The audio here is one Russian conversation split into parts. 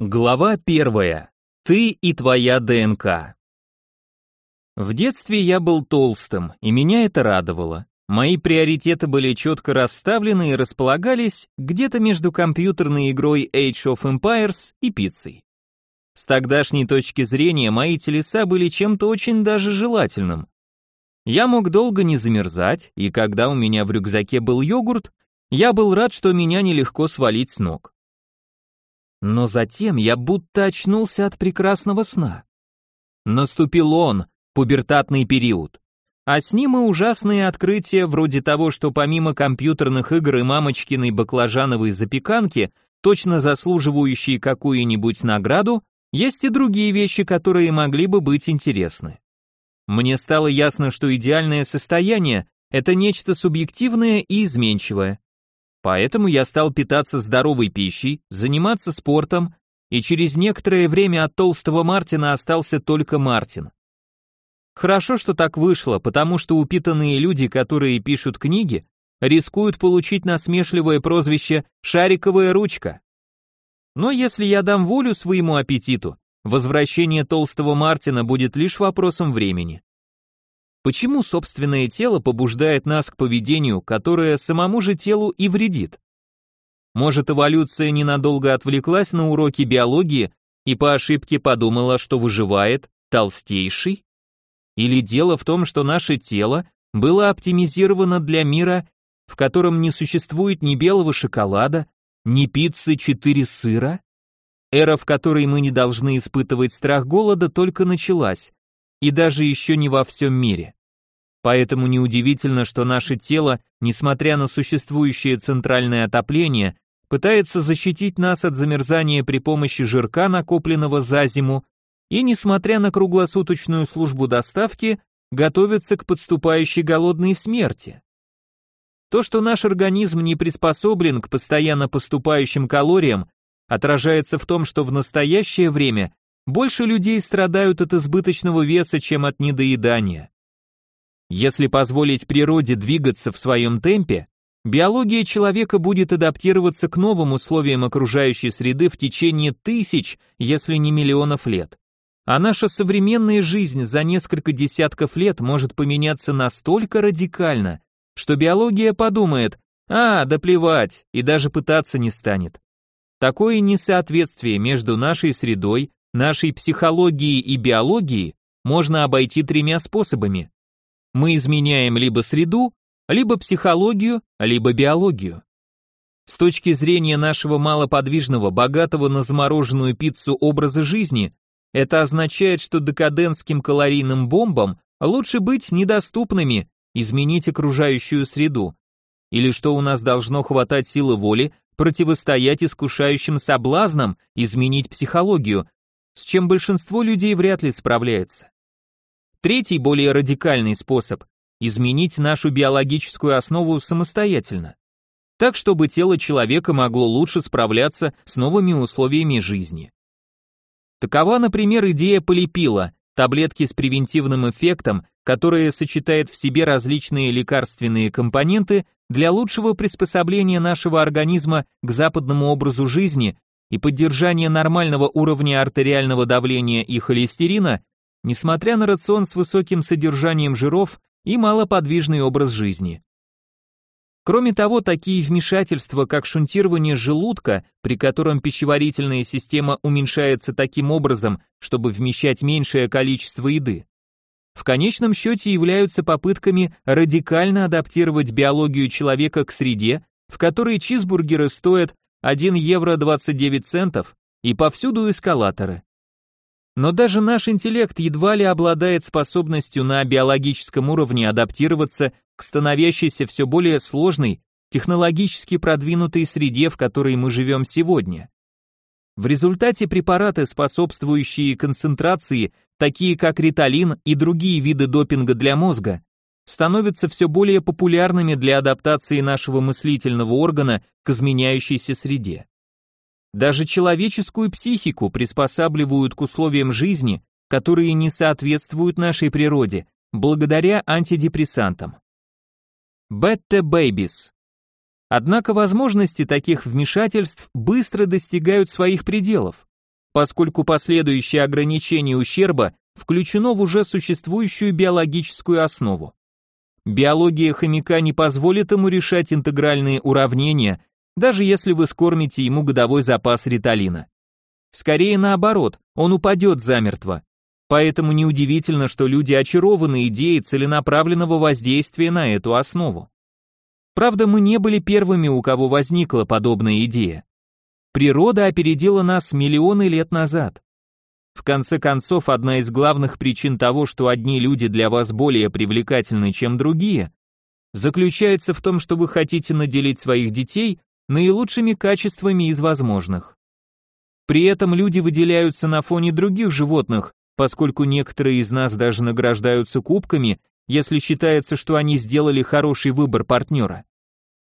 Глава первая. Ты и твоя ДНК. В детстве я был толстым, и меня это радовало. Мои приоритеты были четко расставлены и располагались где-то между компьютерной игрой Age of Empires и пиццей. С тогдашней точки зрения мои телеса были чем-то очень даже желательным. Я мог долго не замерзать, и когда у меня в рюкзаке был йогурт, я был рад, что меня нелегко свалить с ног. Но затем я будто очнулся от прекрасного сна. Наступил он, пубертатный период. А с ним и ужасные открытия вроде того, что помимо компьютерных игр и мамочкиной баклажановой запеканки, точно заслуживающие какую-нибудь награду, есть и другие вещи, которые могли бы быть интересны. Мне стало ясно, что идеальное состояние – это нечто субъективное и изменчивое, Поэтому я стал питаться здоровой пищей, заниматься спортом, и через некоторое время от толстого Мартина остался только Мартин. Хорошо, что так вышло, потому что упитанные люди, которые пишут книги, рискуют получить насмешливое прозвище «шариковая ручка». Но если я дам волю своему аппетиту, возвращение толстого Мартина будет лишь вопросом времени. Почему собственное тело побуждает нас к поведению, которое самому же телу и вредит? Может, эволюция ненадолго отвлеклась на уроки биологии и по ошибке подумала, что выживает толстейший? Или дело в том, что наше тело было оптимизировано для мира, в котором не существует ни белого шоколада, ни пиццы четыре сыра? Эра, в которой мы не должны испытывать страх голода, только началась, и даже еще не во всем мире. Поэтому неудивительно, что наше тело, несмотря на существующее центральное отопление, пытается защитить нас от замерзания при помощи жирка, накопленного за зиму, и, несмотря на круглосуточную службу доставки, готовится к подступающей голодной смерти. То, что наш организм не приспособлен к постоянно поступающим калориям, отражается в том, что в настоящее время больше людей страдают от избыточного веса, чем от недоедания. Если позволить природе двигаться в своем темпе, биология человека будет адаптироваться к новым условиям окружающей среды в течение тысяч, если не миллионов лет. А наша современная жизнь за несколько десятков лет может поменяться настолько радикально, что биология подумает, а, да плевать, и даже пытаться не станет. Такое несоответствие между нашей средой, нашей психологией и биологией можно обойти тремя способами. Мы изменяем либо среду, либо психологию, либо биологию. С точки зрения нашего малоподвижного, богатого на замороженную пиццу образа жизни, это означает, что декадентским калорийным бомбам лучше быть недоступными, изменить окружающую среду, или что у нас должно хватать силы воли противостоять искушающим соблазнам, изменить психологию, с чем большинство людей вряд ли справляется. Третий, более радикальный способ – изменить нашу биологическую основу самостоятельно. Так, чтобы тело человека могло лучше справляться с новыми условиями жизни. Такова, например, идея полипила, таблетки с превентивным эффектом, которая сочетает в себе различные лекарственные компоненты для лучшего приспособления нашего организма к западному образу жизни и поддержания нормального уровня артериального давления и холестерина несмотря на рацион с высоким содержанием жиров и малоподвижный образ жизни. Кроме того, такие вмешательства, как шунтирование желудка, при котором пищеварительная система уменьшается таким образом, чтобы вмещать меньшее количество еды, в конечном счете являются попытками радикально адаптировать биологию человека к среде, в которой чизбургеры стоят 1 евро 29 центов и повсюду эскалаторы. Но даже наш интеллект едва ли обладает способностью на биологическом уровне адаптироваться к становящейся все более сложной, технологически продвинутой среде, в которой мы живем сегодня. В результате препараты, способствующие концентрации, такие как риталин и другие виды допинга для мозга, становятся все более популярными для адаптации нашего мыслительного органа к изменяющейся среде. Даже человеческую психику приспосабливают к условиям жизни, которые не соответствуют нашей природе, благодаря антидепрессантам. Better babies. Однако возможности таких вмешательств быстро достигают своих пределов. поскольку последующее ограничение ущерба включено в уже существующую биологическую основу. Биология хомяка не позволит ему решать интегральные уравнения, даже если вы скормите ему годовой запас риталина. Скорее наоборот, он упадет замертво. Поэтому неудивительно, что люди очарованы идеей целенаправленного воздействия на эту основу. Правда, мы не были первыми, у кого возникла подобная идея. Природа опередила нас миллионы лет назад. В конце концов, одна из главных причин того, что одни люди для вас более привлекательны, чем другие, заключается в том, что вы хотите наделить своих детей наилучшими качествами из возможных. При этом люди выделяются на фоне других животных, поскольку некоторые из нас даже награждаются кубками, если считается, что они сделали хороший выбор партнера.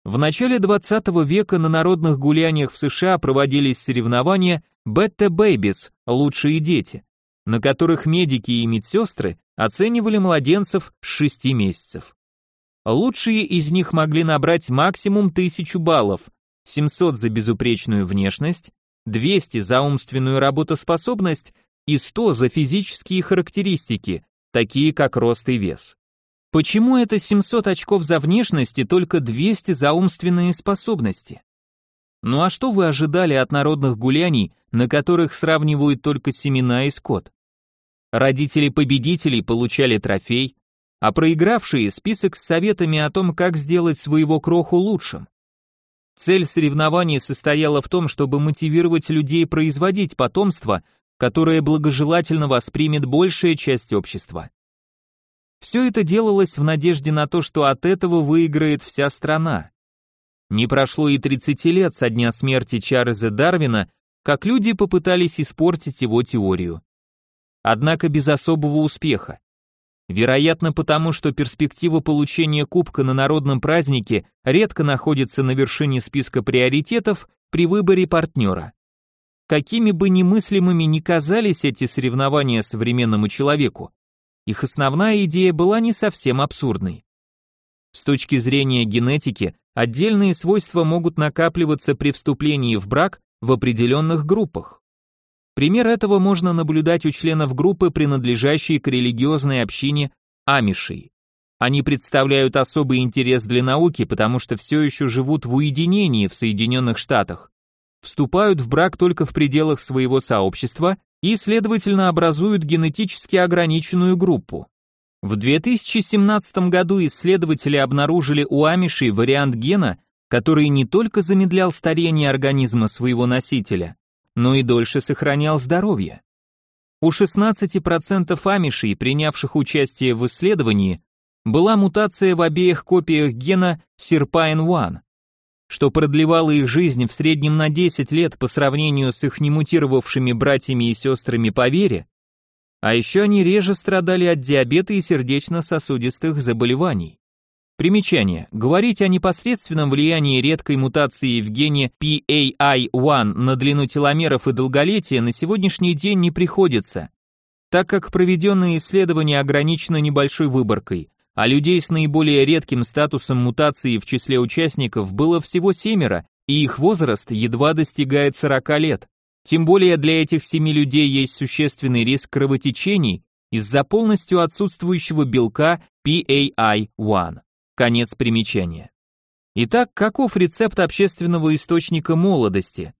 В начале 20 века на народных гуляниях в США проводились соревнования Betta Babies – лучшие дети, на которых медики и медсестры оценивали младенцев с 6 месяцев. Лучшие из них могли набрать максимум 1000 баллов, 700 за безупречную внешность, 200 за умственную работоспособность и 100 за физические характеристики, такие как рост и вес. Почему это 700 очков за внешность и только 200 за умственные способности? Ну а что вы ожидали от народных гуляний, на которых сравнивают только семена и скот? Родители победителей получали трофей, а проигравшие список с советами о том, как сделать своего кроху лучшим. Цель соревнований состояла в том, чтобы мотивировать людей производить потомство, которое благожелательно воспримет большая часть общества. Все это делалось в надежде на то, что от этого выиграет вся страна. Не прошло и 30 лет со дня смерти Чарльза Дарвина, как люди попытались испортить его теорию. Однако без особого успеха. Вероятно, потому что перспектива получения кубка на народном празднике редко находится на вершине списка приоритетов при выборе партнера. Какими бы немыслимыми ни казались эти соревнования современному человеку, их основная идея была не совсем абсурдной. С точки зрения генетики, отдельные свойства могут накапливаться при вступлении в брак в определенных группах. Пример этого можно наблюдать у членов группы, принадлежащей к религиозной общине амишей. Они представляют особый интерес для науки, потому что все еще живут в уединении в Соединенных Штатах, вступают в брак только в пределах своего сообщества и, следовательно, образуют генетически ограниченную группу. В 2017 году исследователи обнаружили у амишей вариант гена, который не только замедлял старение организма своего носителя, но и дольше сохранял здоровье. У 16% амишей, принявших участие в исследовании, была мутация в обеих копиях гена SIRPINE1, что продлевало их жизнь в среднем на 10 лет по сравнению с их немутировавшими братьями и сестрами по вере, а еще они реже страдали от диабета и сердечно-сосудистых заболеваний. Примечание. Говорить о непосредственном влиянии редкой мутации в гене PAI1 на длину теломеров и долголетие на сегодняшний день не приходится, так как проведенные исследования ограничены небольшой выборкой, а людей с наиболее редким статусом мутации в числе участников было всего семеро, и их возраст едва достигает 40 лет. Тем более для этих семи людей есть существенный риск кровотечений из-за полностью отсутствующего белка PAI-1. Конец примечания. Итак, каков рецепт общественного источника молодости?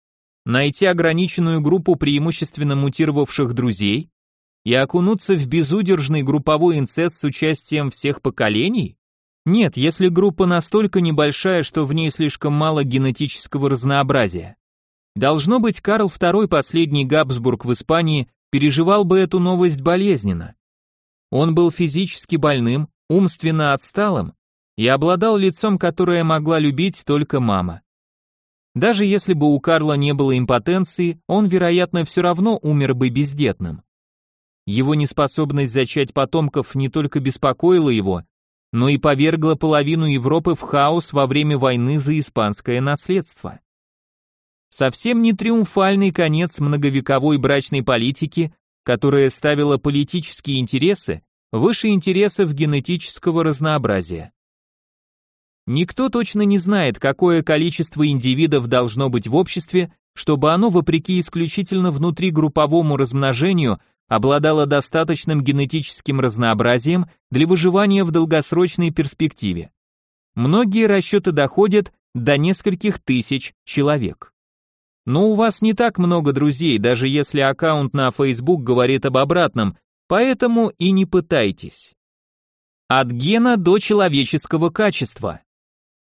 Найти ограниченную группу преимущественно мутировавших друзей, и окунуться в безудержный групповой инцест с участием всех поколений? Нет, если группа настолько небольшая, что в ней слишком мало генетического разнообразия. Должно быть, Карл II, последний Габсбург в Испании, переживал бы эту новость болезненно. Он был физически больным, умственно отсталым и обладал лицом, которое могла любить только мама. Даже если бы у Карла не было импотенции, он, вероятно, все равно умер бы бездетным. Его неспособность зачать потомков не только беспокоила его, но и повергла половину Европы в хаос во время войны за испанское наследство. Совсем не триумфальный конец многовековой брачной политики, которая ставила политические интересы выше интересов генетического разнообразия. Никто точно не знает, какое количество индивидов должно быть в обществе, чтобы оно, вопреки исключительно внутригрупповому размножению, обладало достаточным генетическим разнообразием для выживания в долгосрочной перспективе. Многие расчеты доходят до нескольких тысяч человек. Но у вас не так много друзей, даже если аккаунт на Facebook говорит об обратном, поэтому и не пытайтесь. От гена до человеческого качества.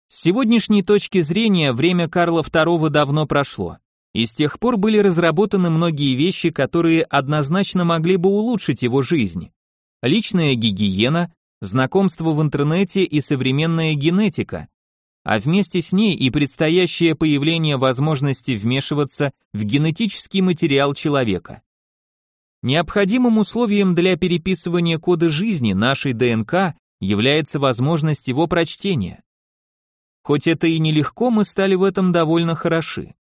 С сегодняшней точки зрения время Карла II давно прошло, и с тех пор были разработаны многие вещи, которые однозначно могли бы улучшить его жизнь. Личная гигиена, знакомство в интернете и современная генетика, а вместе с ней и предстоящее появление возможности вмешиваться в генетический материал человека. Необходимым условием для переписывания кода жизни нашей ДНК является возможность его прочтения. Хоть это и нелегко, мы стали в этом довольно хороши.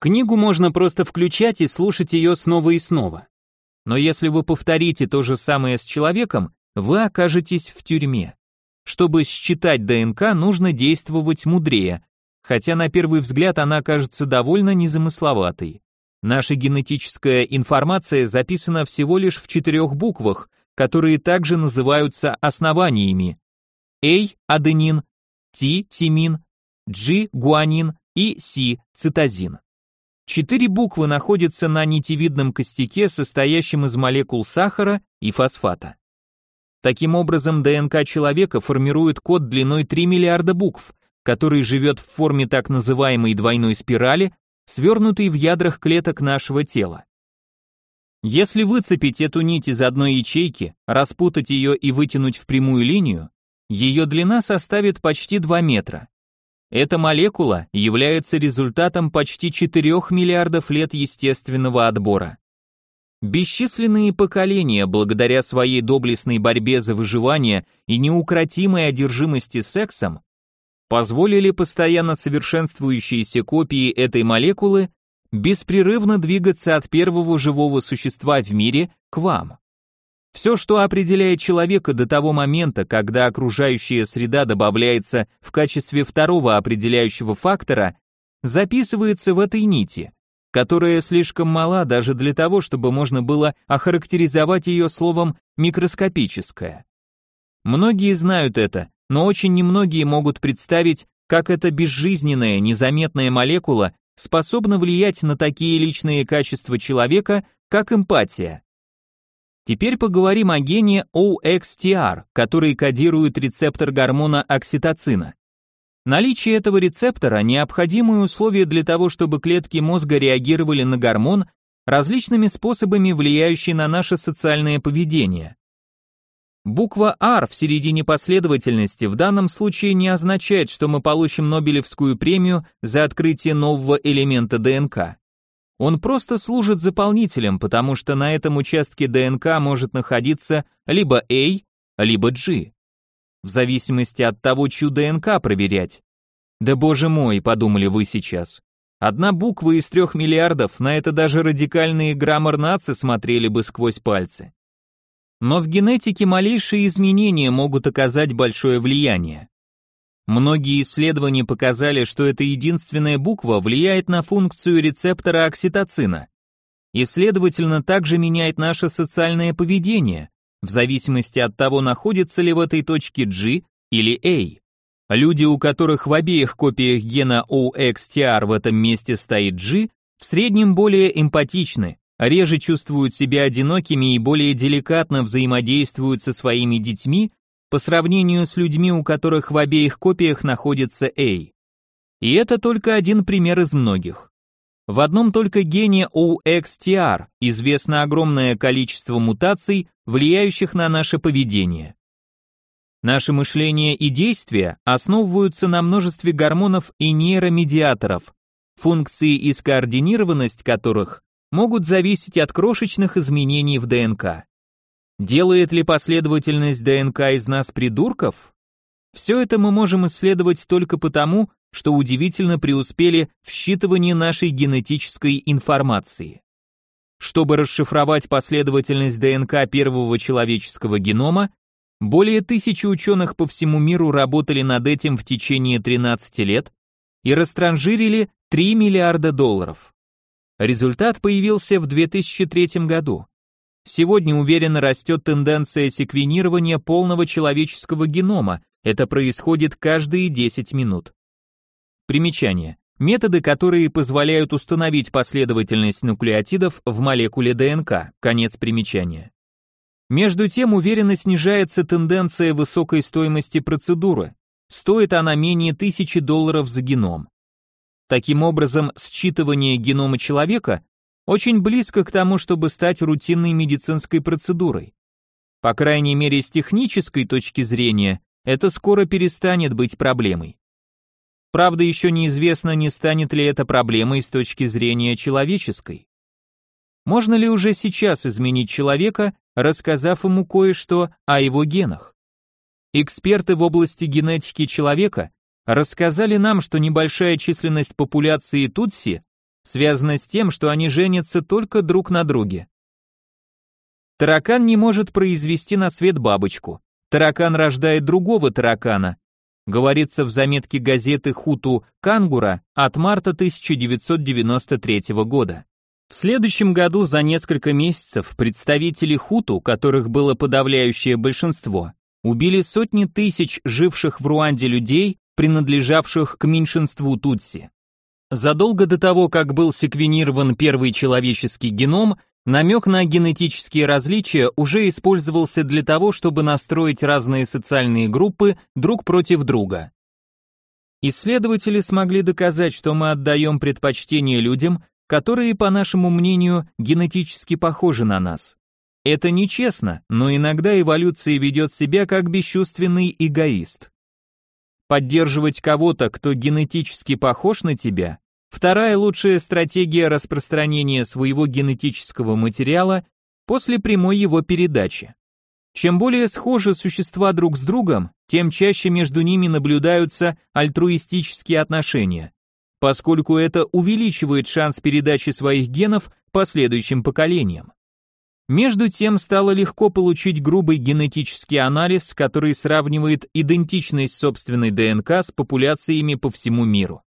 Книгу можно просто включать и слушать ее снова и снова. Но если вы повторите то же самое с человеком, вы окажетесь в тюрьме. Чтобы считать ДНК, нужно действовать мудрее, хотя на первый взгляд она кажется довольно незамысловатой. Наша генетическая информация записана всего лишь в четырех буквах, которые также называются основаниями. A – аденин, T – тимин, G – гуанин и C – цитозин. Четыре буквы находятся на нитевидном костяке, состоящем из молекул сахара и фосфата. Таким образом, ДНК человека формирует код длиной 3 миллиарда букв, который живет в форме так называемой двойной спирали, свернутой в ядрах клеток нашего тела. Если выцепить эту нить из одной ячейки, распутать ее и вытянуть в прямую линию, ее длина составит почти 2 метра. Эта молекула является результатом почти 4 миллиардов лет естественного отбора. Бесчисленные поколения, благодаря своей доблестной борьбе за выживание и неукротимой одержимости сексом, позволили постоянно совершенствующиеся копии этой молекулы беспрерывно двигаться от первого живого существа в мире к вам. Все, что определяет человека до того момента, когда окружающая среда добавляется в качестве второго определяющего фактора, записывается в этой нити, которая слишком мала даже для того, чтобы можно было охарактеризовать ее словом «микроскопическая». Многие знают это, но очень немногие могут представить, как эта безжизненная, незаметная молекула способна влиять на такие личные качества человека, как эмпатия. Теперь поговорим о гене OXTR, который кодирует рецептор гормона окситоцина. Наличие этого рецептора – необходимое условие для того, чтобы клетки мозга реагировали на гормон различными способами, влияющие на наше социальное поведение. Буква R в середине последовательности в данном случае не означает, что мы получим Нобелевскую премию за открытие нового элемента ДНК. Он просто служит заполнителем, потому что на этом участке ДНК может находиться либо A, либо G. В зависимости от того, чью ДНК проверять. Да боже мой, подумали вы сейчас. Одна буква из трех миллиардов, на это даже радикальные граммар-нации смотрели бы сквозь пальцы. Но в генетике малейшие изменения могут оказать большое влияние. Многие исследования показали, что эта единственная буква влияет на функцию рецептора окситоцина и, следовательно, также меняет наше социальное поведение, в зависимости от того, находится ли в этой точке G или A. Люди, у которых в обеих копиях гена OXTR в этом месте стоит G, в среднем более эмпатичны, реже чувствуют себя одинокими и более деликатно взаимодействуют со своими детьми по сравнению с людьми, у которых в обеих копиях находится A. И это только один пример из многих. В одном только гене OXTR известно огромное количество мутаций, влияющих на наше поведение. Наше мышление и действия основываются на множестве гормонов и нейромедиаторов, функции и скоординированность которых могут зависеть от крошечных изменений в ДНК. Делает ли последовательность ДНК из нас придурков? Все это мы можем исследовать только потому, что удивительно преуспели в считывании нашей генетической информации. Чтобы расшифровать последовательность ДНК первого человеческого генома, Более тысячи ученых по всему миру работали над этим в течение 13 лет и растранжирили 3 миллиарда долларов. Результат появился в 2003 году. Сегодня уверенно растет тенденция секвенирования полного человеческого генома, это происходит каждые 10 минут. Примечание. Методы, которые позволяют установить последовательность нуклеотидов в молекуле ДНК. Конец примечания. Между тем уверенно снижается тенденция высокой стоимости процедуры. Стоит она менее тысячи долларов за геном. Таким образом, считывание генома человека очень близко к тому, чтобы стать рутинной медицинской процедурой. По крайней мере, с технической точки зрения, это скоро перестанет быть проблемой. Правда, еще неизвестно, не станет ли это проблемой с точки зрения человеческой. Можно ли уже сейчас изменить человека, рассказав ему кое-что о его генах? Эксперты в области генетики человека рассказали нам, что небольшая численность популяции тутси связана с тем, что они женятся только друг на друге. Таракан не может произвести на свет бабочку. Таракан рождает другого таракана. Говорится в заметке газеты Хуту Кангура от марта 1993 года. В следующем году за несколько месяцев представители Хуту, которых было подавляющее большинство, убили сотни тысяч живших в Руанде людей, принадлежавших к меньшинству Тутси. Задолго до того, как был секвенирован первый человеческий геном, намек на генетические различия уже использовался для того, чтобы настроить разные социальные группы друг против друга. Исследователи смогли доказать, что мы отдаем предпочтение людям, которые, по нашему мнению, генетически похожи на нас. Это нечестно, но иногда эволюция ведет себя как бесчувственный эгоист. Поддерживать кого-то, кто генетически похож на тебя, вторая лучшая стратегия распространения своего генетического материала после прямой его передачи. Чем более схожи существа друг с другом, тем чаще между ними наблюдаются альтруистические отношения, поскольку это увеличивает шанс передачи своих генов последующим поколениям. Между тем стало легко получить грубый генетический анализ, который сравнивает идентичность собственной ДНК с популяциями по всему миру.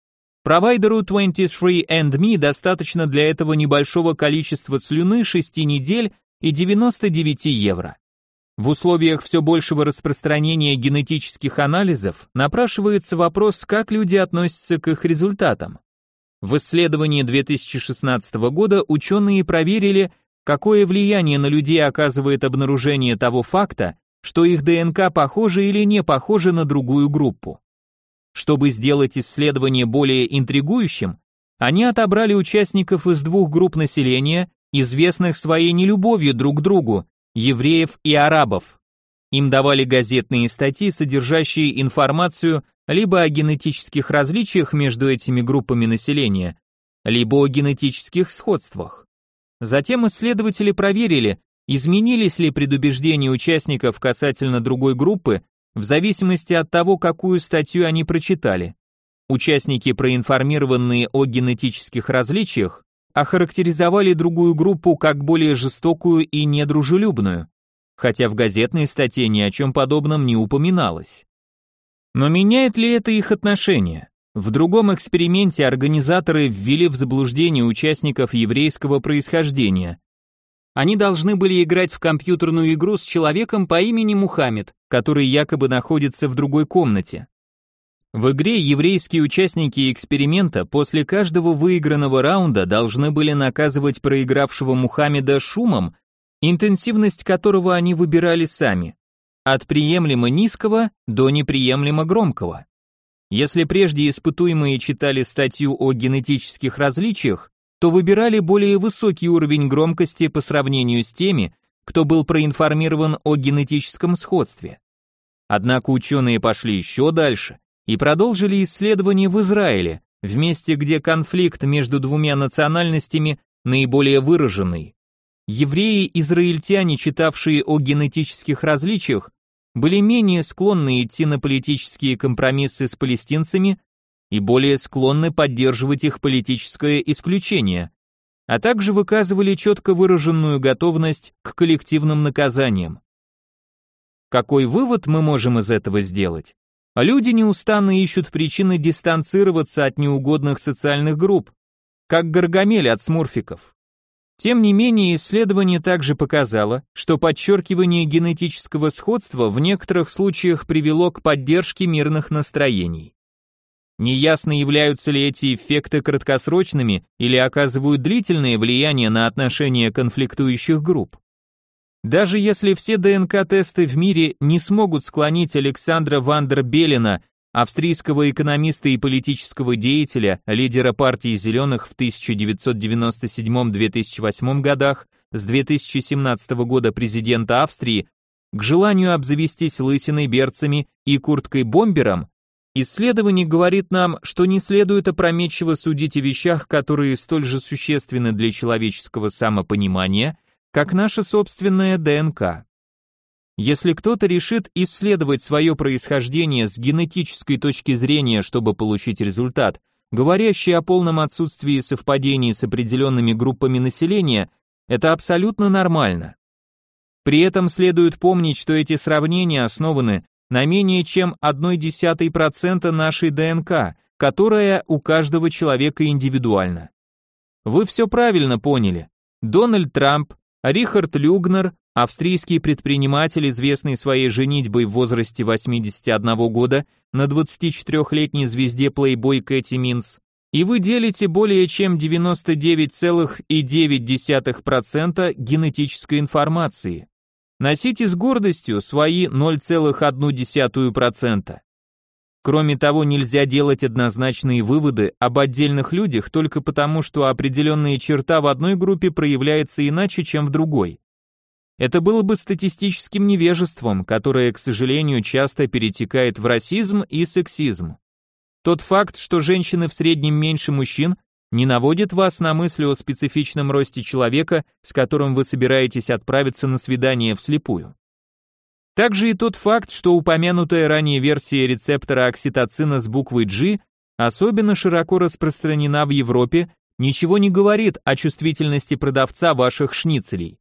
Провайдеру 23andMe достаточно для этого небольшого количества слюны 6 недель и 99 евро. В условиях все большего распространения генетических анализов напрашивается вопрос, как люди относятся к их результатам. В исследовании 2016 года ученые проверили, Какое влияние на людей оказывает обнаружение того факта, что их ДНК похожа или не похожа на другую группу? Чтобы сделать исследование более интригующим, они отобрали участников из двух групп населения, известных своей нелюбовью друг к другу, евреев и арабов. Им давали газетные статьи, содержащие информацию либо о генетических различиях между этими группами населения, либо о генетических сходствах. Затем исследователи проверили, изменились ли предубеждения участников касательно другой группы в зависимости от того, какую статью они прочитали. Участники, проинформированные о генетических различиях, охарактеризовали другую группу как более жестокую и недружелюбную, хотя в газетной статье ни о чем подобном не упоминалось. Но меняет ли это их отношение? В другом эксперименте организаторы ввели в заблуждение участников еврейского происхождения. Они должны были играть в компьютерную игру с человеком по имени Мухаммед, который якобы находится в другой комнате. В игре еврейские участники эксперимента после каждого выигранного раунда должны были наказывать проигравшего Мухаммеда шумом, интенсивность которого они выбирали сами, от приемлемо низкого до неприемлемо громкого. Если прежде испытуемые читали статью о генетических различиях, то выбирали более высокий уровень громкости по сравнению с теми, кто был проинформирован о генетическом сходстве. Однако ученые пошли еще дальше и продолжили исследования в Израиле, в месте, где конфликт между двумя национальностями наиболее выраженный. Евреи-израильтяне, читавшие о генетических различиях, были менее склонны идти на политические компромиссы с палестинцами и более склонны поддерживать их политическое исключение, а также выказывали четко выраженную готовность к коллективным наказаниям. Какой вывод мы можем из этого сделать? Люди неустанно ищут причины дистанцироваться от неугодных социальных групп, как Гаргамель от смурфиков. Тем не менее, исследование также показало, что подчеркивание генетического сходства в некоторых случаях привело к поддержке мирных настроений. Неясно, являются ли эти эффекты краткосрочными или оказывают длительное влияние на отношения конфликтующих групп. Даже если все ДНК-тесты в мире не смогут склонить Александра Вандербелена, австрийского экономиста и политического деятеля, лидера партии «Зеленых» в 1997-2008 годах, с 2017 года президента Австрии, к желанию обзавестись лысиной берцами и курткой-бомбером, исследование говорит нам, что не следует опрометчиво судить о вещах, которые столь же существенны для человеческого самопонимания – как наша собственная ДНК. Если кто-то решит исследовать свое происхождение с генетической точки зрения, чтобы получить результат, говорящий о полном отсутствии совпадений с определенными группами населения, это абсолютно нормально. При этом следует помнить, что эти сравнения основаны на менее чем 0,1% нашей ДНК, которая у каждого человека индивидуальна. Вы все правильно поняли. Дональд Трамп, Рихард Люгнер, австрийский предприниматель, известный своей женитьбой в возрасте 81 года на 24-летней звезде Playboy Кэти Минс, и вы делите более чем 99,9% генетической информации. Носите с гордостью свои 0,1%. Кроме того, нельзя делать однозначные выводы об отдельных людях только потому, что определенная черта в одной группе проявляется иначе, чем в другой. Это было бы статистическим невежеством, которое, к сожалению, часто перетекает в расизм и сексизм. Тот факт, что женщины в среднем меньше мужчин, не наводит вас на мысли о специфичном росте человека, с которым вы собираетесь отправиться на свидание вслепую. Также и тот факт, что упомянутая ранее версия рецептора окситоцина с буквой G особенно широко распространена в Европе, ничего не говорит о чувствительности продавца ваших шницелей.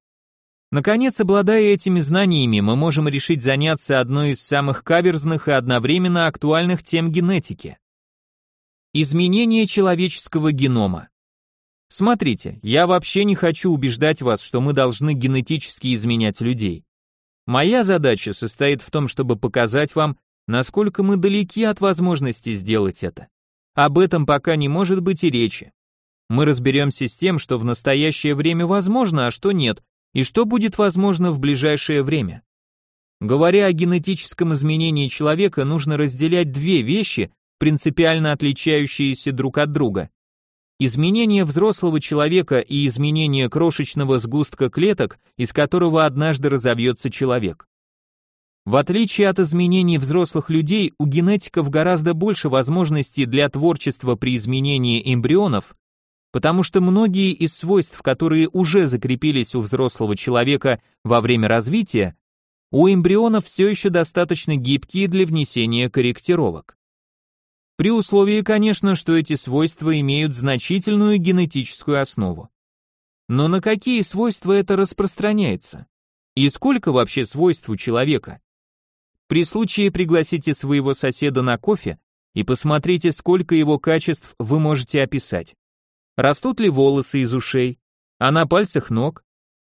Наконец, обладая этими знаниями, мы можем решить заняться одной из самых каверзных и одновременно актуальных тем генетики. Изменение человеческого генома. Смотрите, я вообще не хочу убеждать вас, что мы должны генетически изменять людей. Моя задача состоит в том, чтобы показать вам, насколько мы далеки от возможности сделать это. Об этом пока не может быть и речи. Мы разберемся с тем, что в настоящее время возможно, а что нет, и что будет возможно в ближайшее время. Говоря о генетическом изменении человека, нужно разделять две вещи, принципиально отличающиеся друг от друга. Изменение взрослого человека и изменение крошечного сгустка клеток, из которого однажды разовьется человек. В отличие от изменений взрослых людей, у генетиков гораздо больше возможностей для творчества при изменении эмбрионов, потому что многие из свойств, которые уже закрепились у взрослого человека во время развития, у эмбрионов все еще достаточно гибкие для внесения корректировок. При условии, конечно, что эти свойства имеют значительную генетическую основу. Но на какие свойства это распространяется? И сколько вообще свойств у человека? При случае пригласите своего соседа на кофе и посмотрите, сколько его качеств вы можете описать. Растут ли волосы из ушей? А на пальцах ног?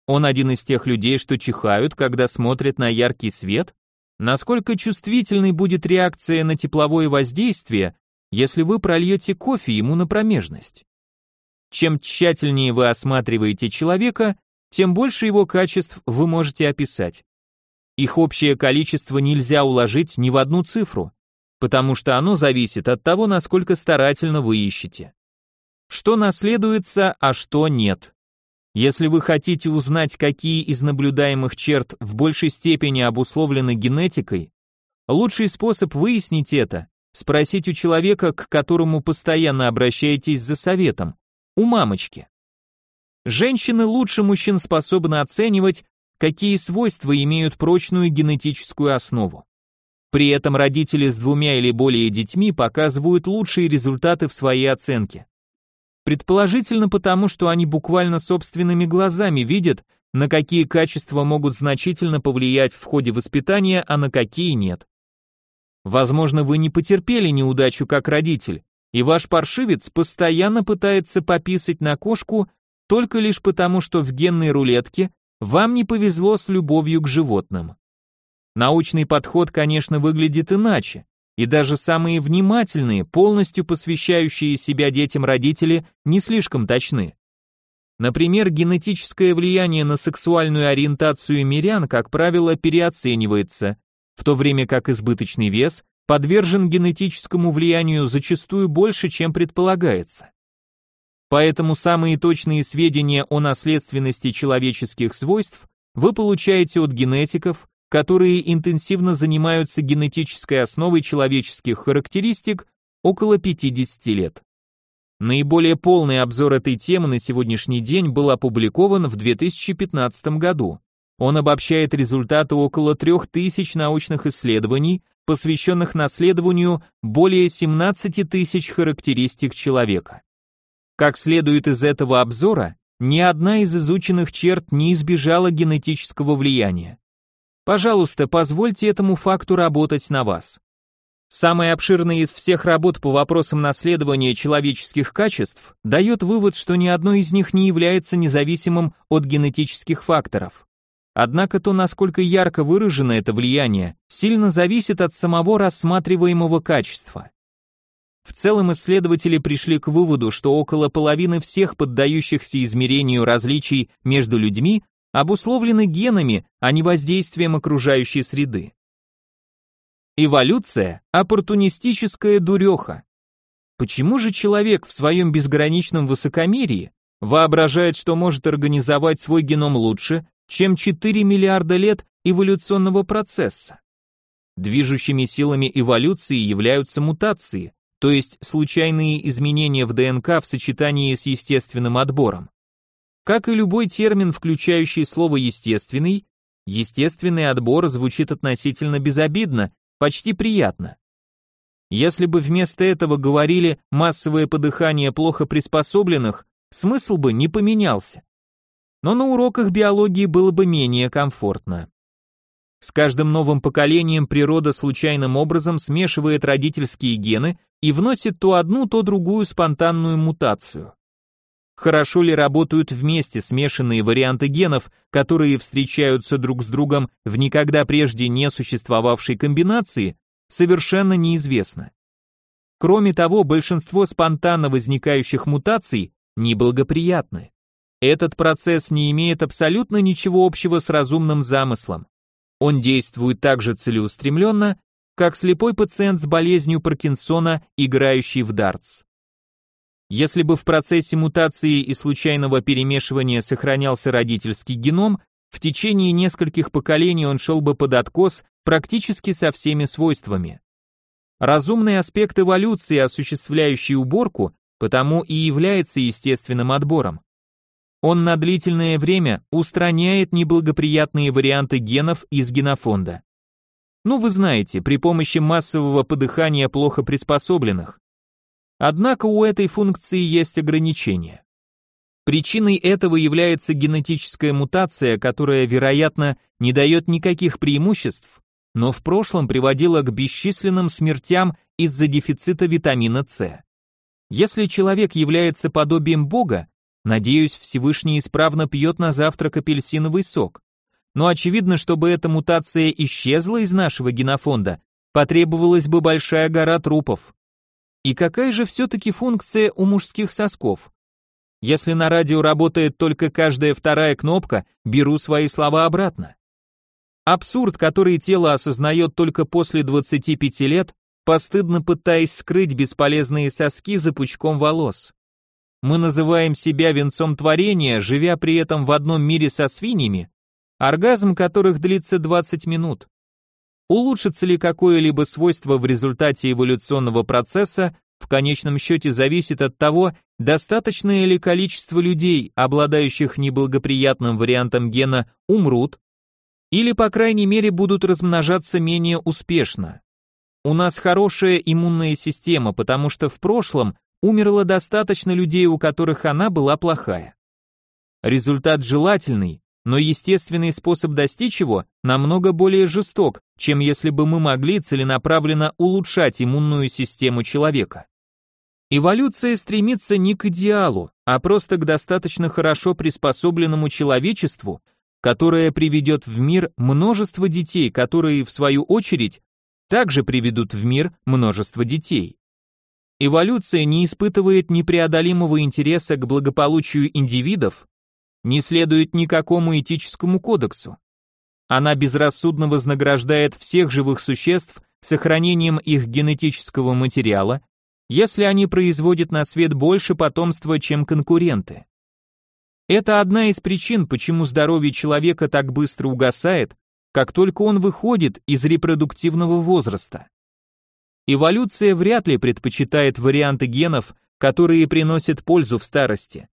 Он один из тех людей, что чихают, когда смотрят на яркий свет? Насколько чувствительной будет реакция на тепловое воздействие, если вы прольете кофе ему на промежность? Чем тщательнее вы осматриваете человека, тем больше его качеств вы можете описать. Их общее количество нельзя уложить ни в одну цифру, потому что оно зависит от того, насколько старательно вы ищете. Что наследуется, а что нет. Если вы хотите узнать, какие из наблюдаемых черт в большей степени обусловлены генетикой, лучший способ выяснить это – спросить у человека, к которому постоянно обращаетесь за советом, у мамочки. Женщины лучше мужчин способны оценивать, какие свойства имеют прочную генетическую основу. При этом родители с двумя или более детьми показывают лучшие результаты в своей оценке. Предположительно потому, что они буквально собственными глазами видят, на какие качества могут значительно повлиять в ходе воспитания, а на какие нет. Возможно, вы не потерпели неудачу как родитель, и ваш паршивец постоянно пытается пописать на кошку только лишь потому, что в генной рулетке вам не повезло с любовью к животным. Научный подход, конечно, выглядит иначе, и даже самые внимательные, полностью посвящающие себя детям родители не слишком точны. Например, генетическое влияние на сексуальную ориентацию мирян, как правило, переоценивается, в то время как избыточный вес подвержен генетическому влиянию зачастую больше, чем предполагается. Поэтому самые точные сведения о наследственности человеческих свойств вы получаете от генетиков, которые интенсивно занимаются генетической основой человеческих характеристик около 50 лет. Наиболее полный обзор этой темы на сегодняшний день был опубликован в 2015 году. Он обобщает результаты около 3000 научных исследований, посвященных наследованию более 17 тысяч характеристик человека. Как следует из этого обзора, ни одна из изученных черт не избежала генетического влияния. Пожалуйста, позвольте этому факту работать на вас. Самая обширная из всех работ по вопросам наследования человеческих качеств дает вывод, что ни одно из них не является независимым от генетических факторов. Однако то, насколько ярко выражено это влияние, сильно зависит от самого рассматриваемого качества. В целом исследователи пришли к выводу, что около половины всех поддающихся измерению различий между людьми обусловлены генами, а не воздействием окружающей среды. Эволюция – оппортунистическая дуреха. Почему же человек в своем безграничном высокомерии воображает, что может организовать свой геном лучше, чем 4 миллиарда лет эволюционного процесса. Движущими силами эволюции являются мутации, то есть случайные изменения в ДНК в сочетании с естественным отбором. Как и любой термин, включающий слово «естественный», естественный отбор звучит относительно безобидно, почти приятно. Если бы вместо этого говорили «массовое подыхание плохо приспособленных», смысл бы не поменялся но на уроках биологии было бы менее комфортно. С каждым новым поколением природа случайным образом смешивает родительские гены и вносит то одну, то другую спонтанную мутацию. Хорошо ли работают вместе смешанные варианты генов, которые встречаются друг с другом в никогда прежде не существовавшей комбинации, совершенно неизвестно. Кроме того, большинство спонтанно возникающих мутаций неблагоприятны. Этот процесс не имеет абсолютно ничего общего с разумным замыслом. Он действует так же целеустремленно, как слепой пациент с болезнью Паркинсона, играющий в дартс. Если бы в процессе мутации и случайного перемешивания сохранялся родительский геном, в течение нескольких поколений он шел бы под откос практически со всеми свойствами. Разумный аспект эволюции, осуществляющий уборку, потому и является естественным отбором. Он на длительное время устраняет неблагоприятные варианты генов из генофонда. Ну вы знаете, при помощи массового подыхания плохо приспособленных. Однако у этой функции есть ограничения. Причиной этого является генетическая мутация, которая, вероятно, не дает никаких преимуществ, но в прошлом приводила к бесчисленным смертям из-за дефицита витамина С. Если человек является подобием Бога, Надеюсь, Всевышний исправно пьет на завтрак апельсиновый сок. Но очевидно, чтобы эта мутация исчезла из нашего генофонда, потребовалась бы большая гора трупов. И какая же все-таки функция у мужских сосков? Если на радио работает только каждая вторая кнопка, беру свои слова обратно. Абсурд, который тело осознает только после 25 лет, постыдно пытаясь скрыть бесполезные соски за пучком волос. Мы называем себя венцом творения, живя при этом в одном мире со свиньями, оргазм которых длится 20 минут. Улучшится ли какое-либо свойство в результате эволюционного процесса, в конечном счете зависит от того, достаточное ли количество людей, обладающих неблагоприятным вариантом гена, умрут, или, по крайней мере, будут размножаться менее успешно. У нас хорошая иммунная система, потому что в прошлом умерло достаточно людей, у которых она была плохая. Результат желательный, но естественный способ достичь его намного более жесток, чем если бы мы могли целенаправленно улучшать иммунную систему человека. Эволюция стремится не к идеалу, а просто к достаточно хорошо приспособленному человечеству, которое приведет в мир множество детей, которые, в свою очередь, также приведут в мир множество детей. Эволюция не испытывает непреодолимого интереса к благополучию индивидов, не следует никакому этическому кодексу. Она безрассудно вознаграждает всех живых существ сохранением их генетического материала, если они производят на свет больше потомства, чем конкуренты. Это одна из причин, почему здоровье человека так быстро угасает, как только он выходит из репродуктивного возраста. Эволюция вряд ли предпочитает варианты генов, которые приносят пользу в старости.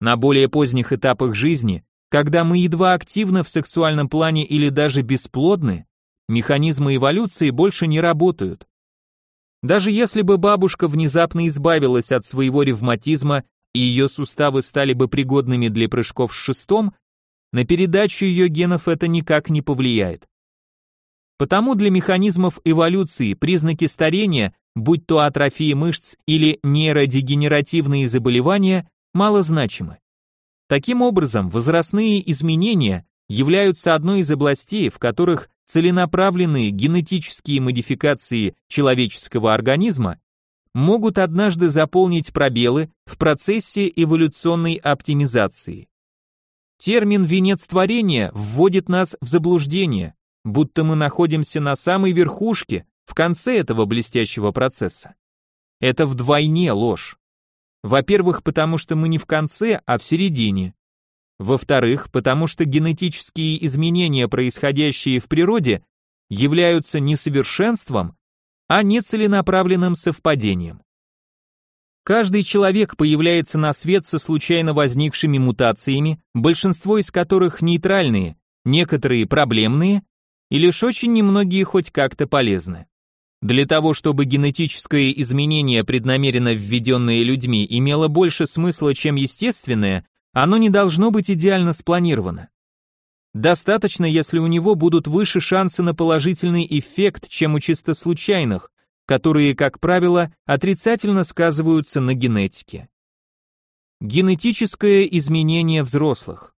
На более поздних этапах жизни, когда мы едва активны в сексуальном плане или даже бесплодны, механизмы эволюции больше не работают. Даже если бы бабушка внезапно избавилась от своего ревматизма и ее суставы стали бы пригодными для прыжков с шестом, на передачу ее генов это никак не повлияет. Потому для механизмов эволюции признаки старения, будь то атрофия мышц или нейродегенеративные заболевания, малозначимы. Таким образом, возрастные изменения являются одной из областей, в которых целенаправленные генетические модификации человеческого организма могут однажды заполнить пробелы в процессе эволюционной оптимизации. Термин «венец творения» вводит нас в заблуждение, будто мы находимся на самой верхушке, в конце этого блестящего процесса. Это вдвойне ложь. Во-первых, потому что мы не в конце, а в середине. Во-вторых, потому что генетические изменения, происходящие в природе, являются несовершенством, а не целенаправленным совпадением. Каждый человек появляется на свет со случайно возникшими мутациями, большинство из которых нейтральные, некоторые проблемные, и лишь очень немногие хоть как-то полезны. Для того, чтобы генетическое изменение, преднамеренно введенное людьми, имело больше смысла, чем естественное, оно не должно быть идеально спланировано. Достаточно, если у него будут выше шансы на положительный эффект, чем у чисто случайных, которые, как правило, отрицательно сказываются на генетике. Генетическое изменение взрослых.